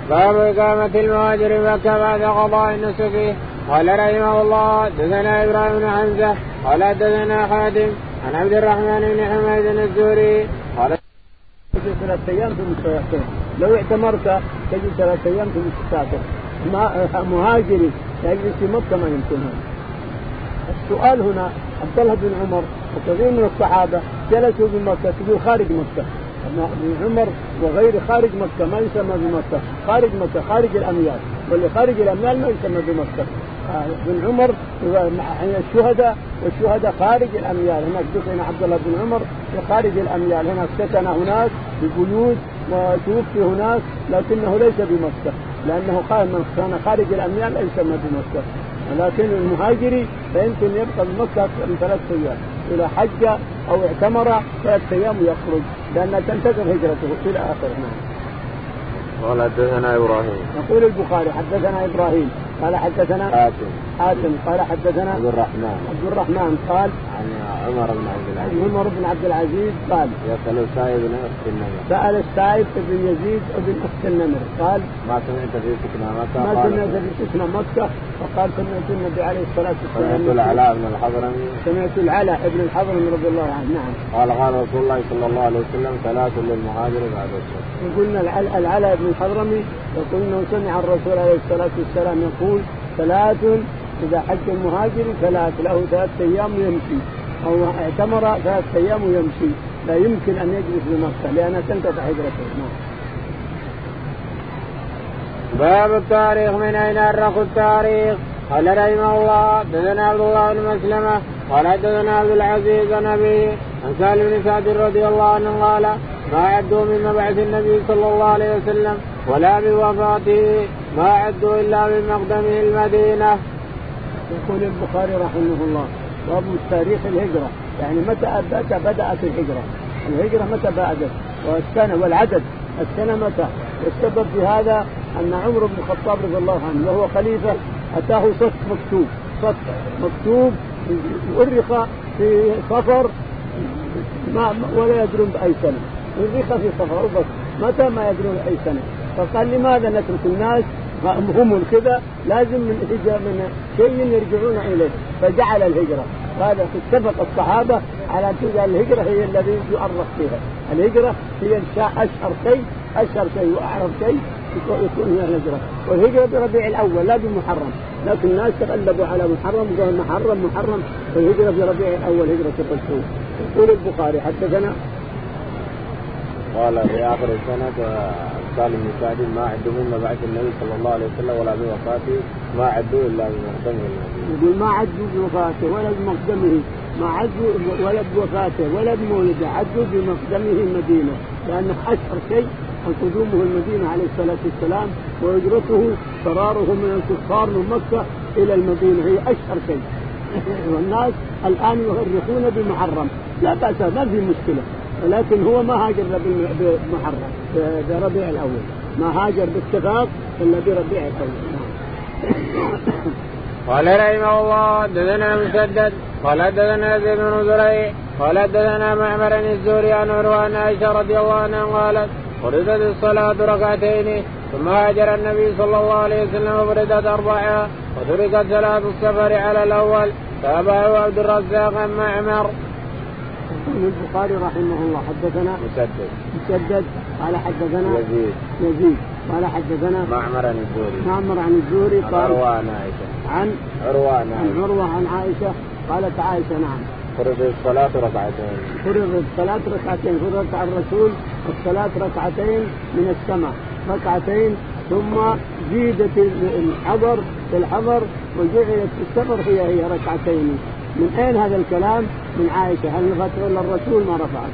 باب إقامة المهاجر مكة بعد قضاء النسك. قال رحمه الله دثنا إبراهيم بن حمزة قال دثنا خادم عن عبد الرحمن بن حميد الزهري. قال ثلاث أيام ثم تسافر لو اعتمرت تجد ثلاث أيام ثم تسافر مهاجري يجلس في مكة ما يمكن هذا. السؤال هنا عبد الله بن عمر وكثير من الصحابة جلسوا بمكه تقول خارج مكة. ابن عمر وغير خارج مكة ما يسمى بمكة. خارج مكة خارج الأميال. واللي خارج الأميال ما يسمى بمكة. بن عمر الشهداء والشهداء خارج الأميال. هناك دفن عبد الله بن عمر في خارج الأميال. هناك سكن هناك في بيوت وتوفي هناك لكنه ليس بمكة. لأنه قال من كان خارج الأميال لا يسمى بمكه لكن المهاجري فيمكن يبقى بمكه من ثلاث أيام. إلى حج أو اعتمر ثلاث أيام ويخرج لأن تنتقل هجرته إلى آخره. نعم. قال حدثنا إبراهيم. يقول البخاري حدثنا إبراهيم قال حدثنا حاتم. حاتم قال حدثنا عبد الرحمن. عبد الرحمن قال عن عمر بن عبد العزيز. عمر بن عبد العزيز قال يسأل السائب بن أخت النمر. سأل السائب بن يزيد بن أخت النمر قال ما سمعت في سكنى مكة؟ ما سمعت في سكنى مكة؟ فقال سمعت النبي عليه الصلاة والسلام سمعت العلاء بن الحضرمي. سمعت العلاء بن الحضرمي رضي الله عنه. نعم. قال قال رسول الله صلى الله عليه وسلم ثلاث للمهاجر بعد الصلاة. يقولنا العلاء بن الحضرمي؟ يقول انه سمع الرسول عليه الصلاة والسلام يقول ثلاث إذا حج المهاجر ثلاث له ثلاث أيام يمشي. أو اعتمر ثلاث أيام ويمشي لا يمكن أن يجلس بمكه لأنها تنقطع هجرته نعم. باب التاريخ من أين أرخ التاريخ قال رحمه الله دثنا عبد الله بن مسلمة قال حدثنا عبد العزيز عن ابيه عن سالم بن سعد رضي الله عنه قال ما عدوا من مبعث النبي صلى الله عليه وسلم ولا بوفاته ما عدوا إلا من مقدمه المدينة. يقول البخاري رحمه الله باب تاريخ الهجرة. يعني متى متى بدأت الهجرة؟ الهجرة متى بدات؟ والسنة والعدد. السنة متى؟ والسبب في هذا أن عمر بن الخطاب رضي الله عنه وهو خليفة أتاه صف مكتوب. صف مكتوب. أرخ في صفر ما ولا يدرون بأي سنة. أرخ في صفر متى ما يدرون اي سنة؟ فقال لماذا نترك الناس؟ هم كذا لازم من من شيء يرجعون إليه. فجعل الهجرة. قال اتفق الصحابة على تجعل الهجرة هي الذي يؤرخ فيها. الهجرة هي أشهر شيء أشهر شيء واعرف شيء يكون هي الهجرة. والهجرة بربيع الأول لا بمحرم. لكن الناس تغلبوا على محرم وقالوا محرم محرم. والهجرة في ربيع الأول هجرة الرسول. يقول البخاري حدثنا. قال في آخر السنة سالم بن سعد ما عدوا مما بعث النبي صلى الله عليه وسلم ولا بوفاته ما عدوا إلا بمقدمه يقول ما عدوا بوفاته ولا بمقدمه ما عدوا ولا بوفاته ولا بمولده عدوا بمقدمه المدينة. لأنه أشهر شيء قدومه المدينة عليه الصلاة والسلام وهجرته فراره من الكفار من مكة إلى المدينة. هي أشهر شيء. والناس الآن يؤرخون بمحرم. لا بأس ما في مشكلة. ولكن هو ما هاجر بمحرم بربيع الأول ما هاجر باتفاق إلا بربيع الأول قال رحمه الله دثنا مسدد قال دثنا زيد بن زريع قال دثنا معمر الزوري عن عروة عائشة رضي الله عنها قالت فرضت الصلاة ركعتين ثم هاجر النبي صلى الله عليه وسلم وفرضت أربعة وتركت صلاة السفر على الأول تابعه عبد الرزاق معمر. يقول البخاري رحمه الله حدثنا مسدد. مسدد قال حدثنا يزيد. يزيد. قال حدثنا معمر عن الزهري. معمر عن الزهري عن قال عروة عن عائشة. عن عروة عن عن عائشة. عروة عن عائشة قالت عائشة نعم. فرضت الصلاة ركعتين. فرضت الصلاة ركعتين فرضت على الرسول الصلاة ركعتين من السماء. ركعتين ثم زيدت الحضر في الحضر وجعلت في السفر هي هي ركعتين. من أين هذا الكلام؟ من عائشة. هل رفعت إلا الرسول ما رفعت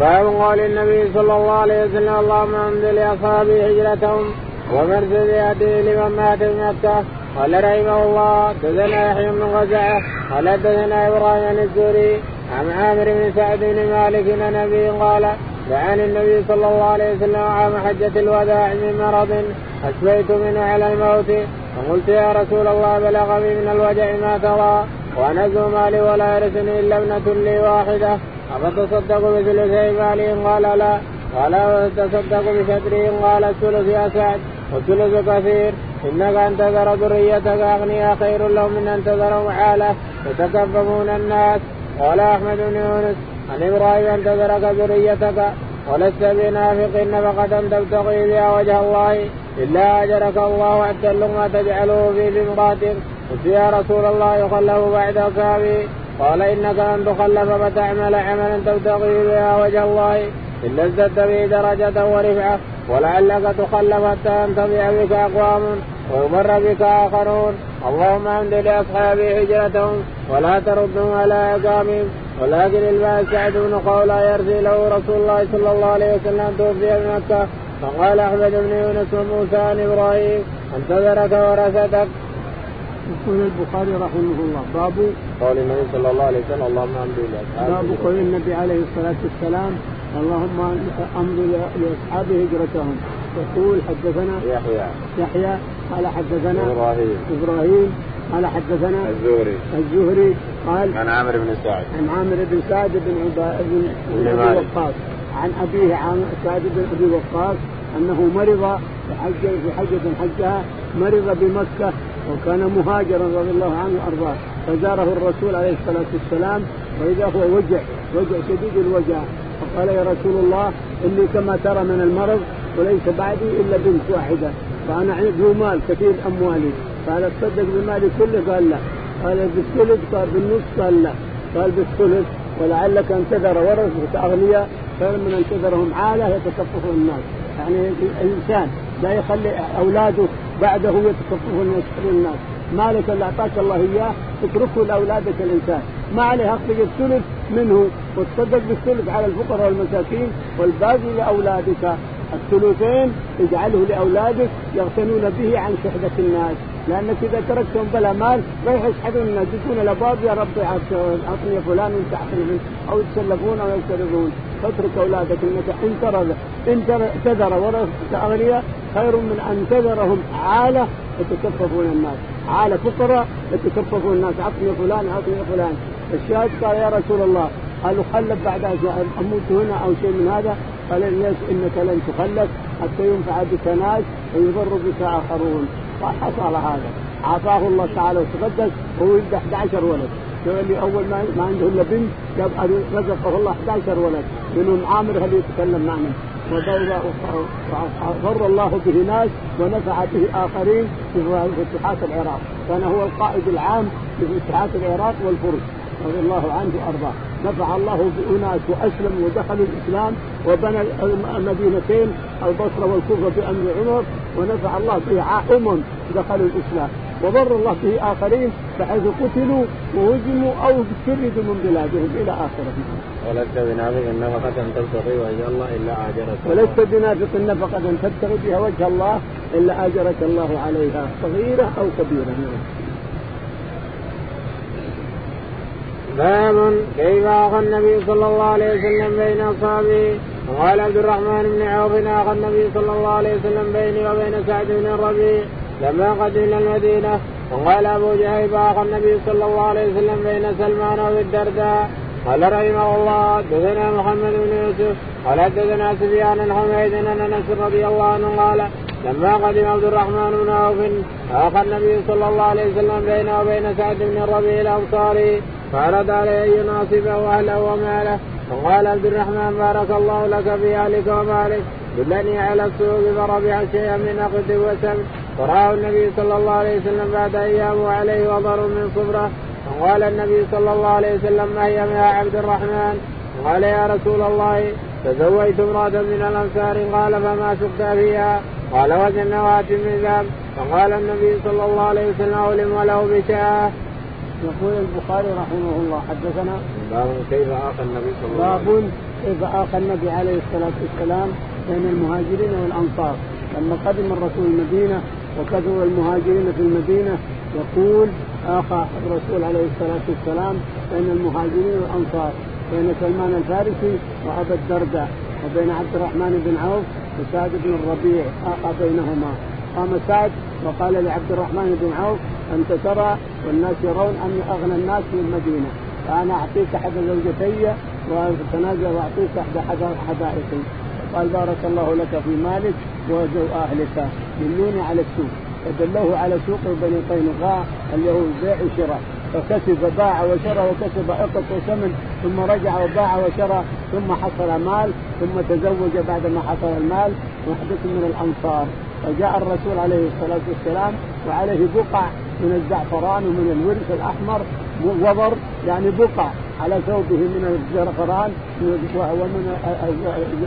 باب قول النبي صلى الله عليه وسلم اللهم امد لأصحابي هجرتهم ومرسل يهدي لمن مات بمكه قال رحمه الله دثنا يحيى بن غزعه قال دثنا إبراهيم الزوري عن عامر بن سعد بن مالك عن أبي قال دعاني النبي صلى الله عليه وسلم عام حجة الوداع من مرض أشفيت منه على الموت. فقلت يا رسول الله بلغني من الوجع ما ترى وأنا ذو مالي ولا يرثني إلا ابنة لي واحدة. أفتصدق بثلثي مالي؟ قال لا. قال وتصدق بشطره قال الثلث يا سعد والثلث كثير. إنك ان تذر ذريتك أغنياء خير لهم من أن تذرهم عاله يتكففون الناس. قال أحمد بن يونس عن إبراهيم أن تذرك ذريتك. ولست بنافق نفقة تبتغي بها وجه الله. إلا أجرك الله حتى اللقمة تجعله في امرأتك قلت يا رسول الله يخلف بعد أصحابي. قال إنك أن تخلف فتعمل عملا تبتغي بها وجه الله. إلا ازددت به درجة ورفعة ولعلك تخلف حتى ينتفع بك أقوام ويمر بك آخرون. اللهم أمد لأصحابي هجرتهم ولا تردهم على أقامهم. ولكن الباس سعد بن قولا يرثي له رسول الله صلى الله عليه وسلم توفي بمكة. فقال أحمد بن يونس وموسى عن إبراهيم انتظرك ورثتك. يقول البخاري رحمه الله باب قول النبي صلى الله عليه وسلم اللهم أمضي لأصحابه. باب قول النبي عليه الصلاة والسلام اللهم أمضي لأصحابه هجرتهم يقول حدثنا يحيى. يحيى قال حدثنا إبراهيم. إبراهيم قال حدثنا الزهري. الزهري قال عن عامر بن سعد. عن عامر بن سعد بن عبا بن بن أبي مالك. وقاص. عن أبيه عن سعد بن أبي وقاص أنه مرض في حجه في حجة حجها مرض بمكة وكان مهاجرا رضي الله عنه وأرضاه. فزاره الرسول عليه الصلاة والسلام وإذا هو وجع وجع شديد الوجع. فقال يا رسول الله إني كما ترى من المرض وليس بعدي إلا بنت واحدة فأنا ذو مال كثير أموالي. قال تصدق بمالي كله؟ قال لا. قال بالثلث قال بالنصف؟ قال لا. قال بالثلث ولعلك أن تذر ورثه اغنياء خير من ان تذرهم عالة يتكففون الناس. يعني الإنسان لا يخلي أولاده بعده يتكففون ويسحرون الناس. مالك اللي أعطاك الله إياه اتركه لأولادك الإنسان. ما عليه اخرج الثلث منه. وتصدق بالثلث على الفقراء والمساكين والباقي لأولادك. الثلثين اجعله لأولادك يغتنون به عن شحذة الناس. لأنك إذا تركتهم بلا مال رايح يسحبون الناس يجون الابواب يا رب اعطني فلان وانت اعطني أو يتسلفون أو يقترضون فاترك أولادك إنك إن ترى إن تذر ورثة أغنياء خير من أن تذرهم عالة يتكففون الناس. عالة فقراء يتكففون الناس. اعطني فلان اعطني فلان. الشاهد قال يا رسول الله قال أخلف بعد أموت هنا أو شيء من هذا؟ قال إنك لن تخلف حتى ينفع بك ناس ويضر بك آخرون. فحصل هذا. عافاه الله تعالى وتقدس وولد 11 ولد. اللي أول ما ما عنده إلا بنت جاب رزقه الله 11 ولد. منهم عامر اللي يتكلم معنا. وضر الله به ناس ونفع به آخرين في فتوحات العراق. كان هو القائد العام لفتوحات العراق والفرس رضي الله عنه وأرضاه. نفع الله بأناس وأسلموا ودخلوا الإسلام وبنى المدينتين البصرة والكوفة بأمر عمر. ونفع الله به أمم دخلوا الإسلام وضر الله به آخرين بحيث قتلوا وهزموا أو شردوا من بلادهم إلى آخره ولست بنافق النفقة تبتغي وجه الله إلا أجرك ولست بنافق النفقة أن تبتغي بها وجه الله إلا أجرك الله عليها صغيرة أو كبيرة. نعم باب كيف آخى النبي صلى الله عليه وسلم بين أصحابه؟ وقال عبد الرحمن بن عوف آخى النبي صلى الله عليه وسلم بيني وبين سعد بن الربيع. لما قدمنا المدينة وقال أبو جهيب اخى النبي صلى الله عليه وسلم بين سلمان وابي الدرداء قال رحمه الله حدثنا محمد بن يوسف قال حدثنا سفيان الحميد ان أنس رضي الله عنه قال لما قدم عبد الرحمن بن عوف اخى النبي صلى الله عليه وسلم بينه وبين سعد بن الربيع الأنصاري فأراد عليه أن يناصبه أهله وماله فقال عبد الرحمن بارك الله لك في أهلك ومالك دلني على السوق فربح شيئا من نقد وسم. فراه النبي صلى الله عليه وسلم بعد أيام وعليه وضر من صبره. فقال النبي صلى الله عليه وسلم ما هي يا عبد الرحمن؟ قال يا رسول الله تزوجت امرأة من الأنصار قال فما سقت فيها؟ قال وزن نواة من ذهب. فقال النبي صلى الله عليه وسلم أولم وله بشاة. يقول البخاري رحمه الله حدثنا باب كيف آخى النبي صلى الله عليه وسلم باب كيف آخى النبي عليه الصلاة والسلام بين المهاجرين والأنصار. لما قدم الرسول المدينة وكثر المهاجرين في المدينة يقول آخى الرسول عليه الصلاة والسلام بين المهاجرين والأنصار بين سلمان الفارسي وأبا الدرداء وبين عبد الرحمن بن عوف وسعد بن الربيع آخى بينهما. قام سعد وقال لعبد الرحمن بن عوف أنت ترى والناس يرون أني أغنى الناس في المدينة فأنا أعطيك أحد زوجتي وتنازل وأعطيك أحد حدائقي قال بارك الله لك في مالك وزو أهلك. دلوني على السوق. فدلوه على سوق بني قينقاع اليهود بيع وشراء. فكسب باع وشرى وكسب اقط وثمن ثم رجع وباع وشرى ثم حصل مال ثم تزوج بعد ما حصل المال. وحدث من الأنصار. فجاء الرسول عليه الصلاة والسلام وعليه بقع من الزعفران ومن الورث الأحمر وبر يعني بقع. على ثوبه من الزعفران ومن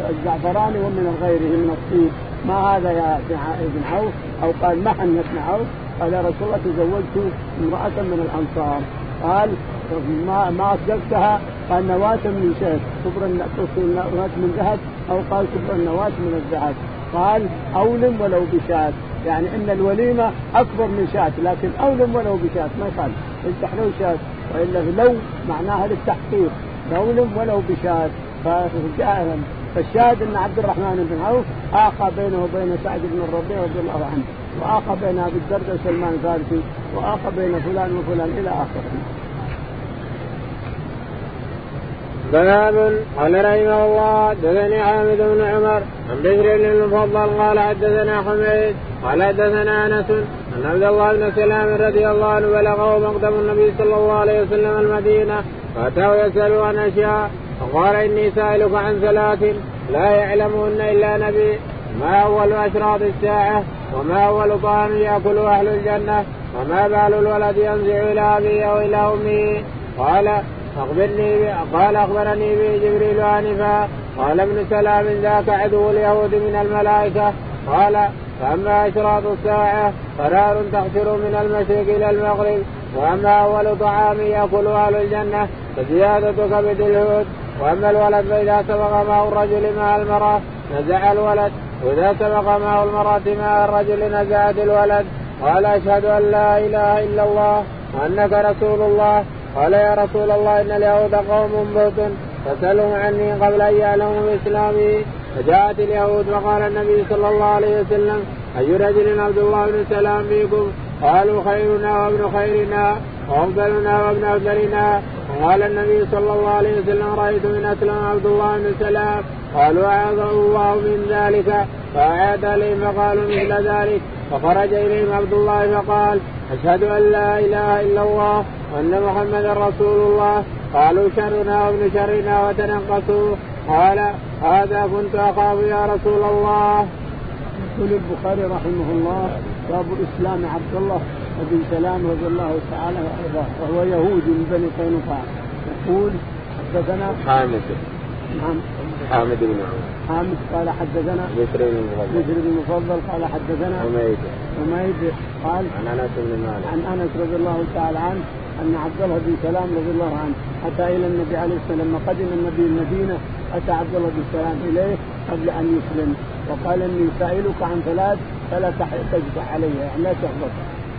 الزعفران ومن غيره من الطيب. ما هذا يا ابن عوف؟ أو قال ما حن ابن عوف؟ قال يا رسول الله تزوجت امرأة من الأنصار. قال ما ما أصدقتها؟ قال نواة من شيء كبر نواة من ذهب؟ أو قال كبر النواة من الذهب. قال أولم ولو بشاة. يعني إن الوليمة أكبر من شاة لكن أولم ولو بشاة. ما قال؟ اذبح له شاة. وإلا لو معناها للتحقيق اولم ولو بشاة فجاء فالشاهد أن عبد الرحمن بن عوف اخى بينه وبين سعد بن الربيع رضي الله عنه واخى بين أبي الدرداء وسلمان الفارسي واخى بين فلان وفلان إلى آخره. باب قال رحمه الله حدثني حامد بن عمر عن بشر بن المفضل قال حدثنا حميد قال حدثنا أنس أن عبد الله بن سلام رضي الله عنه بلغه مقدم النبي صلى الله عليه وسلم المدينة فأتاه يسأل عن أشياء فقال إني سائلك عن ثلاث لا يعلمهن إلا نبي ما أول أشراط الساعة وما أول طعام يأكله أهل الجنة وما بال الولد ينزع إلى أبيه أو إلى أمه؟ قال اخبرني قال أخبرني به جبريل آنفا قال ابن سلام ذاك عدو اليهود من الملائكة. قال فأما إشراط الساعة قرار تخسر من المشرق إلى المغرب وأما أول طعام يأكل أهل الجنة فزياده كبد الهود وأما الولد فإذا سبق ماء الرجل مع المرأة نزع الولد وإذا سبق ماء المرأة مع الرجل نزعت الولد. قال أشهد أن لا إله إلا الله وأنك رسول الله. قال يا رسول الله إن اليهود قوم بهت فسلهم عني قبل أن يعلموا باسلامي فجاءت اليهود فقال النبي صلى الله عليه وسلم أي رجل عبد الله بن سلام فيكم؟ قالوا خيرنا وابن خيرنا وأفضلنا وابن أفضلنا. وقال النبي صلى الله عليه وسلم رأيت من أسلم عبد الله بن سلام. قالوا اعاذه الله من ذلك. فأعاد عليهم فقالوا مثل ذلك. فخرج إليهم عبد الله فقال أشهد أن لا إله إلا الله وان محمدا رسول الله. قالوا شرنا وابن شرنا وتنقصوا. قال هذا كنت أخاف يا رسول الله. يقول البخاري رحمه الله باب إسلام عبد الله بن سلام رضي الله تعالى وارضاه وهو يهودي من بني قينقاع. يقول حدثنا حامد. نعم. حامد بن عمر حامد قال حدثنا بشر بن المفضل بشر بن المفضل قال حدثنا حميد. حميد قال عن أنس بن مالك. عن أنس رضي الله تعالى عنه أن عبد الله بن سلام رضي الله عنه أتى إلى النبي عليه الصلاة لما قدم النبي المدينة أتى عبد الله بن سلام إليه قبل أن يسلم. وقال إني سائلك عن ثلاث فلا تجزع علي يعني لا تغضب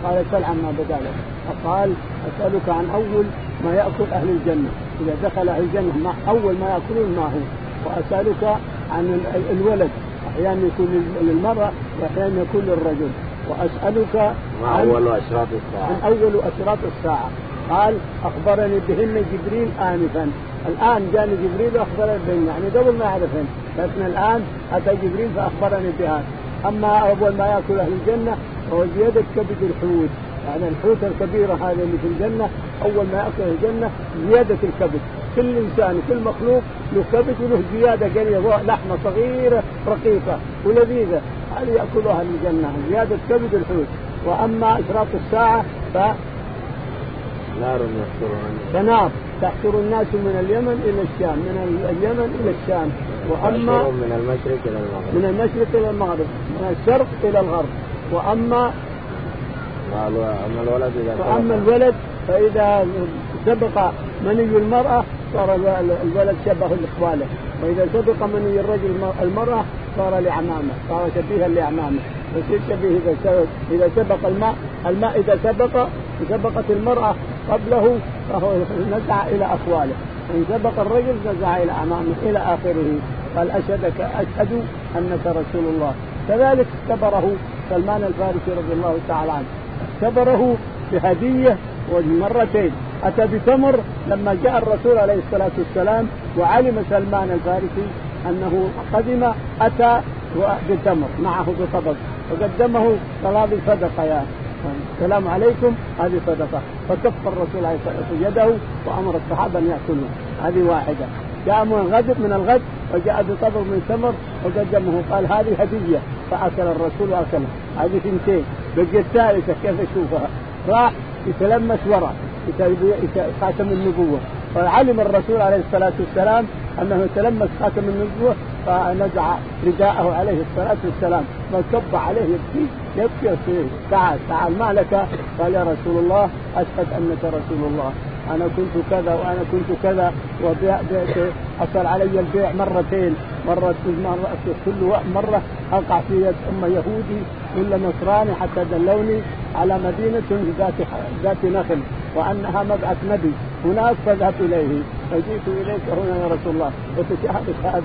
قال سل عما بدا لك فقال أسألك عن أول ما يأكل أهل الجنة. إذا دخل أهل الجنة ما أول ما يأكلون ما هو؟ وأسألك عن الولد. أحيانا يكون للمرأة وأحيانا يكون للرجل. وأسألك ما أول أشراط الساعة؟ عن أول أشراط الساعة. قال أخبرني بهن جبريل انفا. الآن جاني جبريل وأخبرني بهن يعني قبل ما يعرفهن لكن الآن أتى جبريل فأخبرني بها. أما أول ما يأكل أهل الجنة فهو زياده كبد الحوت. يعني الحوت الكبيرة هذه اللي في الجنة أول ما يأكل الجنة زياده الكبد. كل إنسان كل مخلوق له كبد وله زيادة قليلة لحمة صغيرة رقيقة ولذيذة. هذه يأكلها أهل الجنة زيادة كبد الحوت. وأما اشراط الساعة نار كنار تحشر الناس من اليمن إلى الشام من اليمن إلى الشام. وأما من المشرق إلى المغرب. من المشرق إلى المغرب من الشرق إلى الغرب. وأما أما الولد إذا وأما الولد فإذا سبق مني المرأة صار الولد شبه لإخواله. وإذا سبق مني الرجل المرأة صار لعمامة صار شبيها لعمامة. يصير شبيه إذا سبق الماء الماء إذا سبق سبقت المرأة قبله فهو نزع إلى اخواله إن سبق الرجل نزع إلى أمامه إلى آخره. قال أشهدك أشهد أنك رسول الله. كذلك اختبره سلمان الفارسي رضي الله تعالى عنه. اختبره بهدية ومرتين. أتى بتمر لما جاء الرسول عليه الصلاة والسلام وعلم سلمان الفارسي أنه قدم أتى بتمر معه بطبق وقدمه طلاب صدقه يا السلام عليكم. هذه صدقة. فكف الرسول عليه الصلاة والسلام يده وأمر الصحابة أن ياكلوا هذه واحدة. جاء من غد من الغد وجاء بطبق من تمر وقدمه. قال هذه هدية. فأكل الرسول واكلها هذه ثنتين. بقي الثالثه كيف اشوفها راح يتلمس ورا. خاتم النبوة. فعلم الرسول عليه الصلاة والسلام أنه يتلمس خاتم النبوة فنزع رداءه عليه الصلاة والسلام وكب عليه يبكي يبكي تعال تعال ما لك؟ قال يا رسول الله أشهد أنك رسول الله. أنا كنت كذا وأنا كنت كذا وبعت حصل علي البيع مرتين. مرة مرة كل مرة أقع في يد أم يهودي ولا نصراني حتى دلوني على مدينة ذات ذات نخل وأنها مبعث نبي. هناك فاذهب إليه. فجئت إليك هنا يا رسول الله. وتشاهدك هذا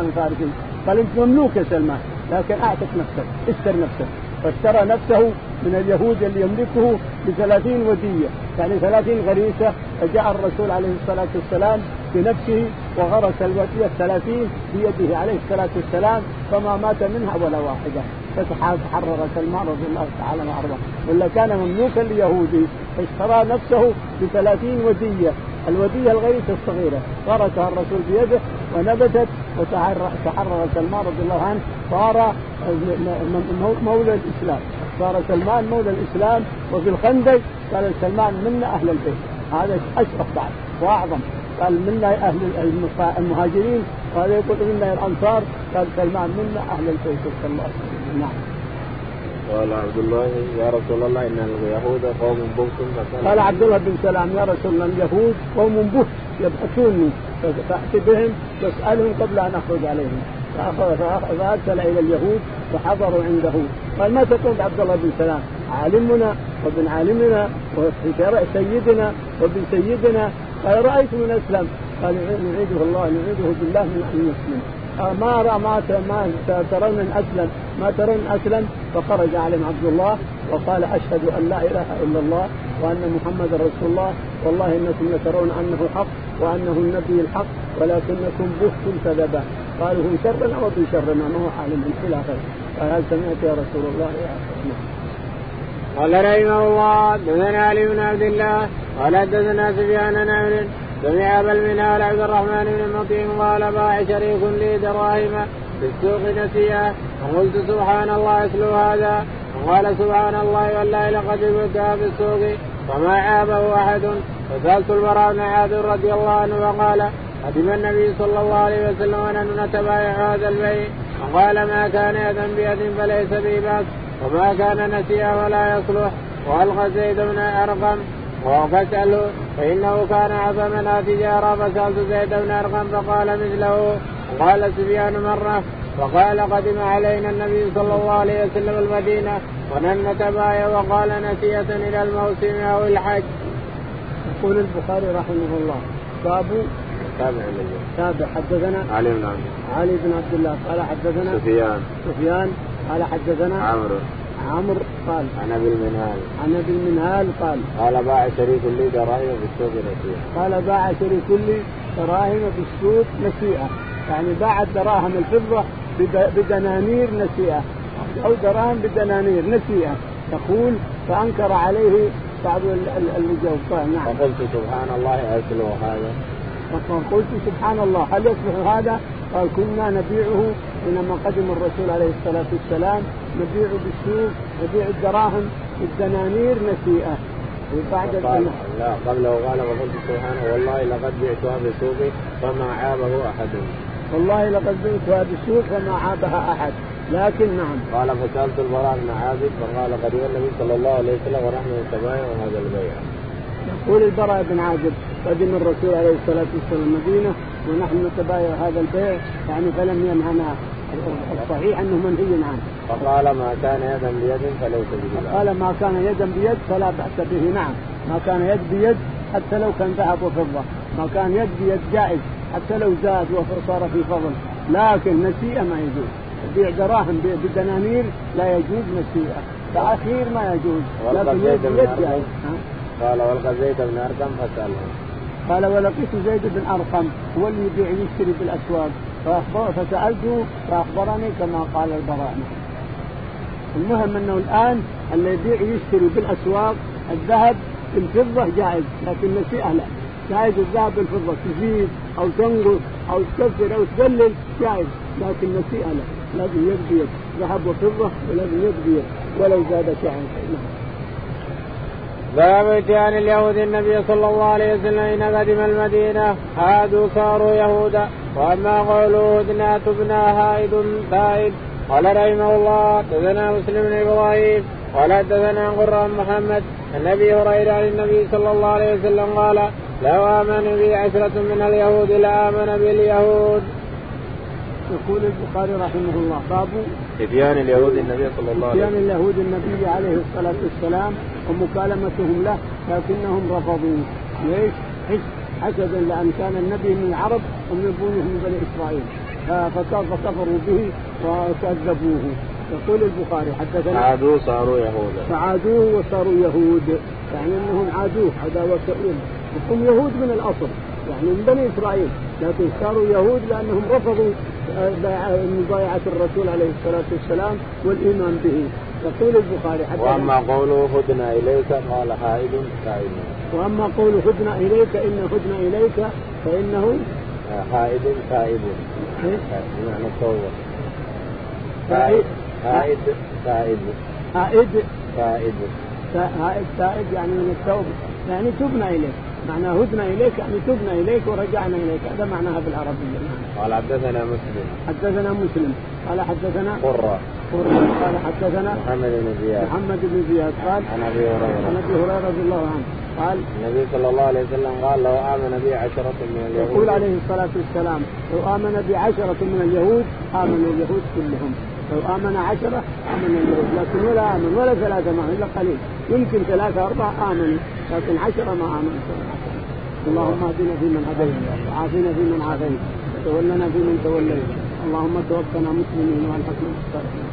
سلمان الفارسي. قال أنت مملوك يا سلمان لكن أعتق نفسك اشتر نفسك. فاشترى نفسه من اليهود اللي يملكه بثلاثين ودية يعني ثلاثين غريسة. فجاء الرسول عليه الصلاة والسلام بنفسه وغرس الودية الثلاثين بيده عليه الصلاة والسلام فما مات منها ولا واحدة. فتحرر سلمان رضي الله تعالى عنه ولا كان مملوكا ليهودي. فاشترى نفسه بثلاثين ودية الودية الغريسة الصغيرة. غرسها الرسول بيده ونبتت وتحرر سلمان رضي الله عنه. صار مولى الإسلام. صار سلمان مولى الإسلام وفي الخندق قال سلمان منا أهل البيت. هذا أشرف بعد. وأعظم. قال منا أهل المهاجرين. قال يقول منا الأنصار قال سلمان منا أهل البيت. صلى الله عليه وسلم. نعم. قال عبد الله يا رسول الله إن اليهود قوم بهت قال عبد الله بن سلام يا رسول الله اليهود قوم بهت يبحثوني فأتي بهم تسالهم قبل أن أخرج عليهم. فأرسل إلى اليهود فحضروا عنده. قال ما تقول عبد الله بن سلام؟ عالمنا وابن عالمنا وسيدنا وابن سيدنا قال رأيت من أسلم. قال نعيده الله نعيده بالله من ان يسلم ما رأى ما ما ترون أسلم. ما ترون أسلم فخرج عليهم عبد الله وقال أشهد أن لا إله إلا الله وأن محمدا رسول الله. والله إنكم لترون أنه حق وأنه النبي الحق ولكنكم بهتم كذبا. قالوا هم شرنا وفي شرنا ما هو عالم إلى اخره قال هل سمعت يا رسول الله؟ يا قال رحمه الله دثنا علي بن عبد الله قال حدثنا سفيان بن سمع أبا المنال عبد الرحمن بن مطيم قال باع شريك لي دراهم في السوق نسيها فقلت سبحان الله اتلو هذا. وقال سبحان الله والله لقد بدها في السوق. وما عابه أحد. فسألت البراء بن عازب رضي الله عنه وقال قدم النبي صلى الله عليه وسلم ونحن نتبايع هذا البيع؟ وقال ما كان يدا بيد فليس به بأس وما كان نسيا ولا يصلح. وألقى زيد بن أرقم. فاسأله فإنه كان عظمنا تجارة فسألت زيد بن أرقم فقال مثله وقال سفيان مرة وقال قدم علينا النبي صلى الله عليه وسلم المدينة ولن نتبايع وقال نسية إلى الموسم أو الحج. يقول البخاري رحمه الله باب تابع تابع حدثنا علي بن عبد علي بن عبد الله قال حدثنا سفيان. سفيان قال حدثنا عمرو. عمرو قال. عن أبي المنهال. عن أبي المنهال قال. قال باع شريك لي دراهم بالسوق نسيئة. قال باع شريك لي دراهم بالسوق نسيئة. يعني باع الدراهم الفضه بدنانير نسيئة. أو دراهم بدنانير نسيئة. تقول فأنكر عليه بعض المجوز نعم. فقلت سبحان الله اسلو هذا. فقلت سبحان الله هل يصلح هذا؟ قال كنا نبيعه حينما قدم الرسول عليه الصلاة والسلام نبيع بالسوق نبيع الدراهم بالدنانير نسيئة. وبعد قال لا قبله قال فقلت سبحانه والله لقد بعتها بسوقي فما عابه أحد. والله لقد بعتها بالسوق فما عابها أحد. لكن نعم. قال فسألت البراء بن عازب فقال قدم النبي صلى الله عليه وسلم ونحن نتبايع وهذا البيع. يقول البراء بن عازب قدم الرسول عليه الصلاة والسلام المدينة ونحن نتبايع هذا البيع يعني فلم ينهنا الصحيح أنه منهي عنه. فقال ما كان يدا بيد فليس بذلك. قال ما كان يدا بيد فلا بأس به نعم. ما كان يد بيد حتى لو كان ذهب وفضة. ما كان يد بيد جائز حتى لو زاد وصار في فضل. لكن نسيئة ما يجوز. تبيع دراهم بدنانير لا يجوز نسيئة. تاخير ما يجوز. لكن يد بيد جائز. قال والقى زيد بن أرقم فسأله. قال ولقيت زيد بن أرقم هو اللي يبيع يشتري بالأسواق. فسألته فأخبرني كما قال البراء المهم أنه الآن اللي يبيع يشتري بالأسواق الذهب بالفضه جائز لكن النسيئه لا جائز الذهب بالفضه تزيد أو تنقص أو تكثر أو تقلل جائز لكن النسيئه لا لازم بيد ذهب وفضة ولازم بيد ولو زاد شيئا نعم باب اتيان اليهود النبي صلى الله عليه وسلم حين قدم المدينة. عادوا صاروا يهودا وأما قوله هدنا تبنا هائد ثائب قال رحمه الله حدثنا مسلم بن إبراهيم. قال حدثنا قران محمد. عن أبي هريرة عن النبي صلى الله عليه وسلم قال لو امن بي عشرة من اليهود لآمن باليهود. يقول البخاري رحمه الله باب اتيان اليهود النبي صلى الله عليه وسلم. اتيان اليهود النبي عليه الصلاة والسلام ومكالمتهم له لكنهم رفضوا. ليش؟ حسدا لأن كان النبي من العرب ومن من بني إسرائيل. فكفروا به وكذبوه. يقول البخاري حدثنا عادوه صاروا يهودا فعادوه وصاروا يهود. يعني إنهم عادوه عداوه هم يهود من الأصل يعني من بني إسرائيل لكن صاروا يهود لأنهم رفضوا مبايعه الرسول عليه الصلاة والسلام والإيمان به. يقول البخاري حتى وأما قوله هدنا إليك قال حائد تائب وأما قوله هدنا إليك إن هدنا إليك فإنه حائد تائب إيه؟ بمعنى التوبة. حائد حائد تائب حائد. تائب حائد تائب يعني من التوبة. يعني تبنا إليك. معنى هدنا إليك يعني تبنا إليك ورجعنا إليك. هذا معناها بالعربيه قال حدثنا مسلم. حدثنا مسلم. قال حدثنا قرة. قرة. قال حدثنا محمد بن زياد. محمد بن زياد. قال عن أبي هريرة. عن أبي هريرة رضي الله عنه. قال النبي صلى الله عليه وسلم قال لو آمن بي عشرة من اليهود. يقول عليه الصلاة والسلام لو آمن بي عشرة من اليهود امن اليهود كلهم. لو آمن عشرة آمن اليهود لكن ولا آمن ولا ثلاثة ما إلا قليل. يمكن ثلاثة أربعة امنوا لكن عشرة ما امنوا اللهم اهدنا فيمن هديت وعافنا فيمن عافيت وتولنا فيمن توليت. اللهم توفنا مسلمين وألحقنا بالصالحين.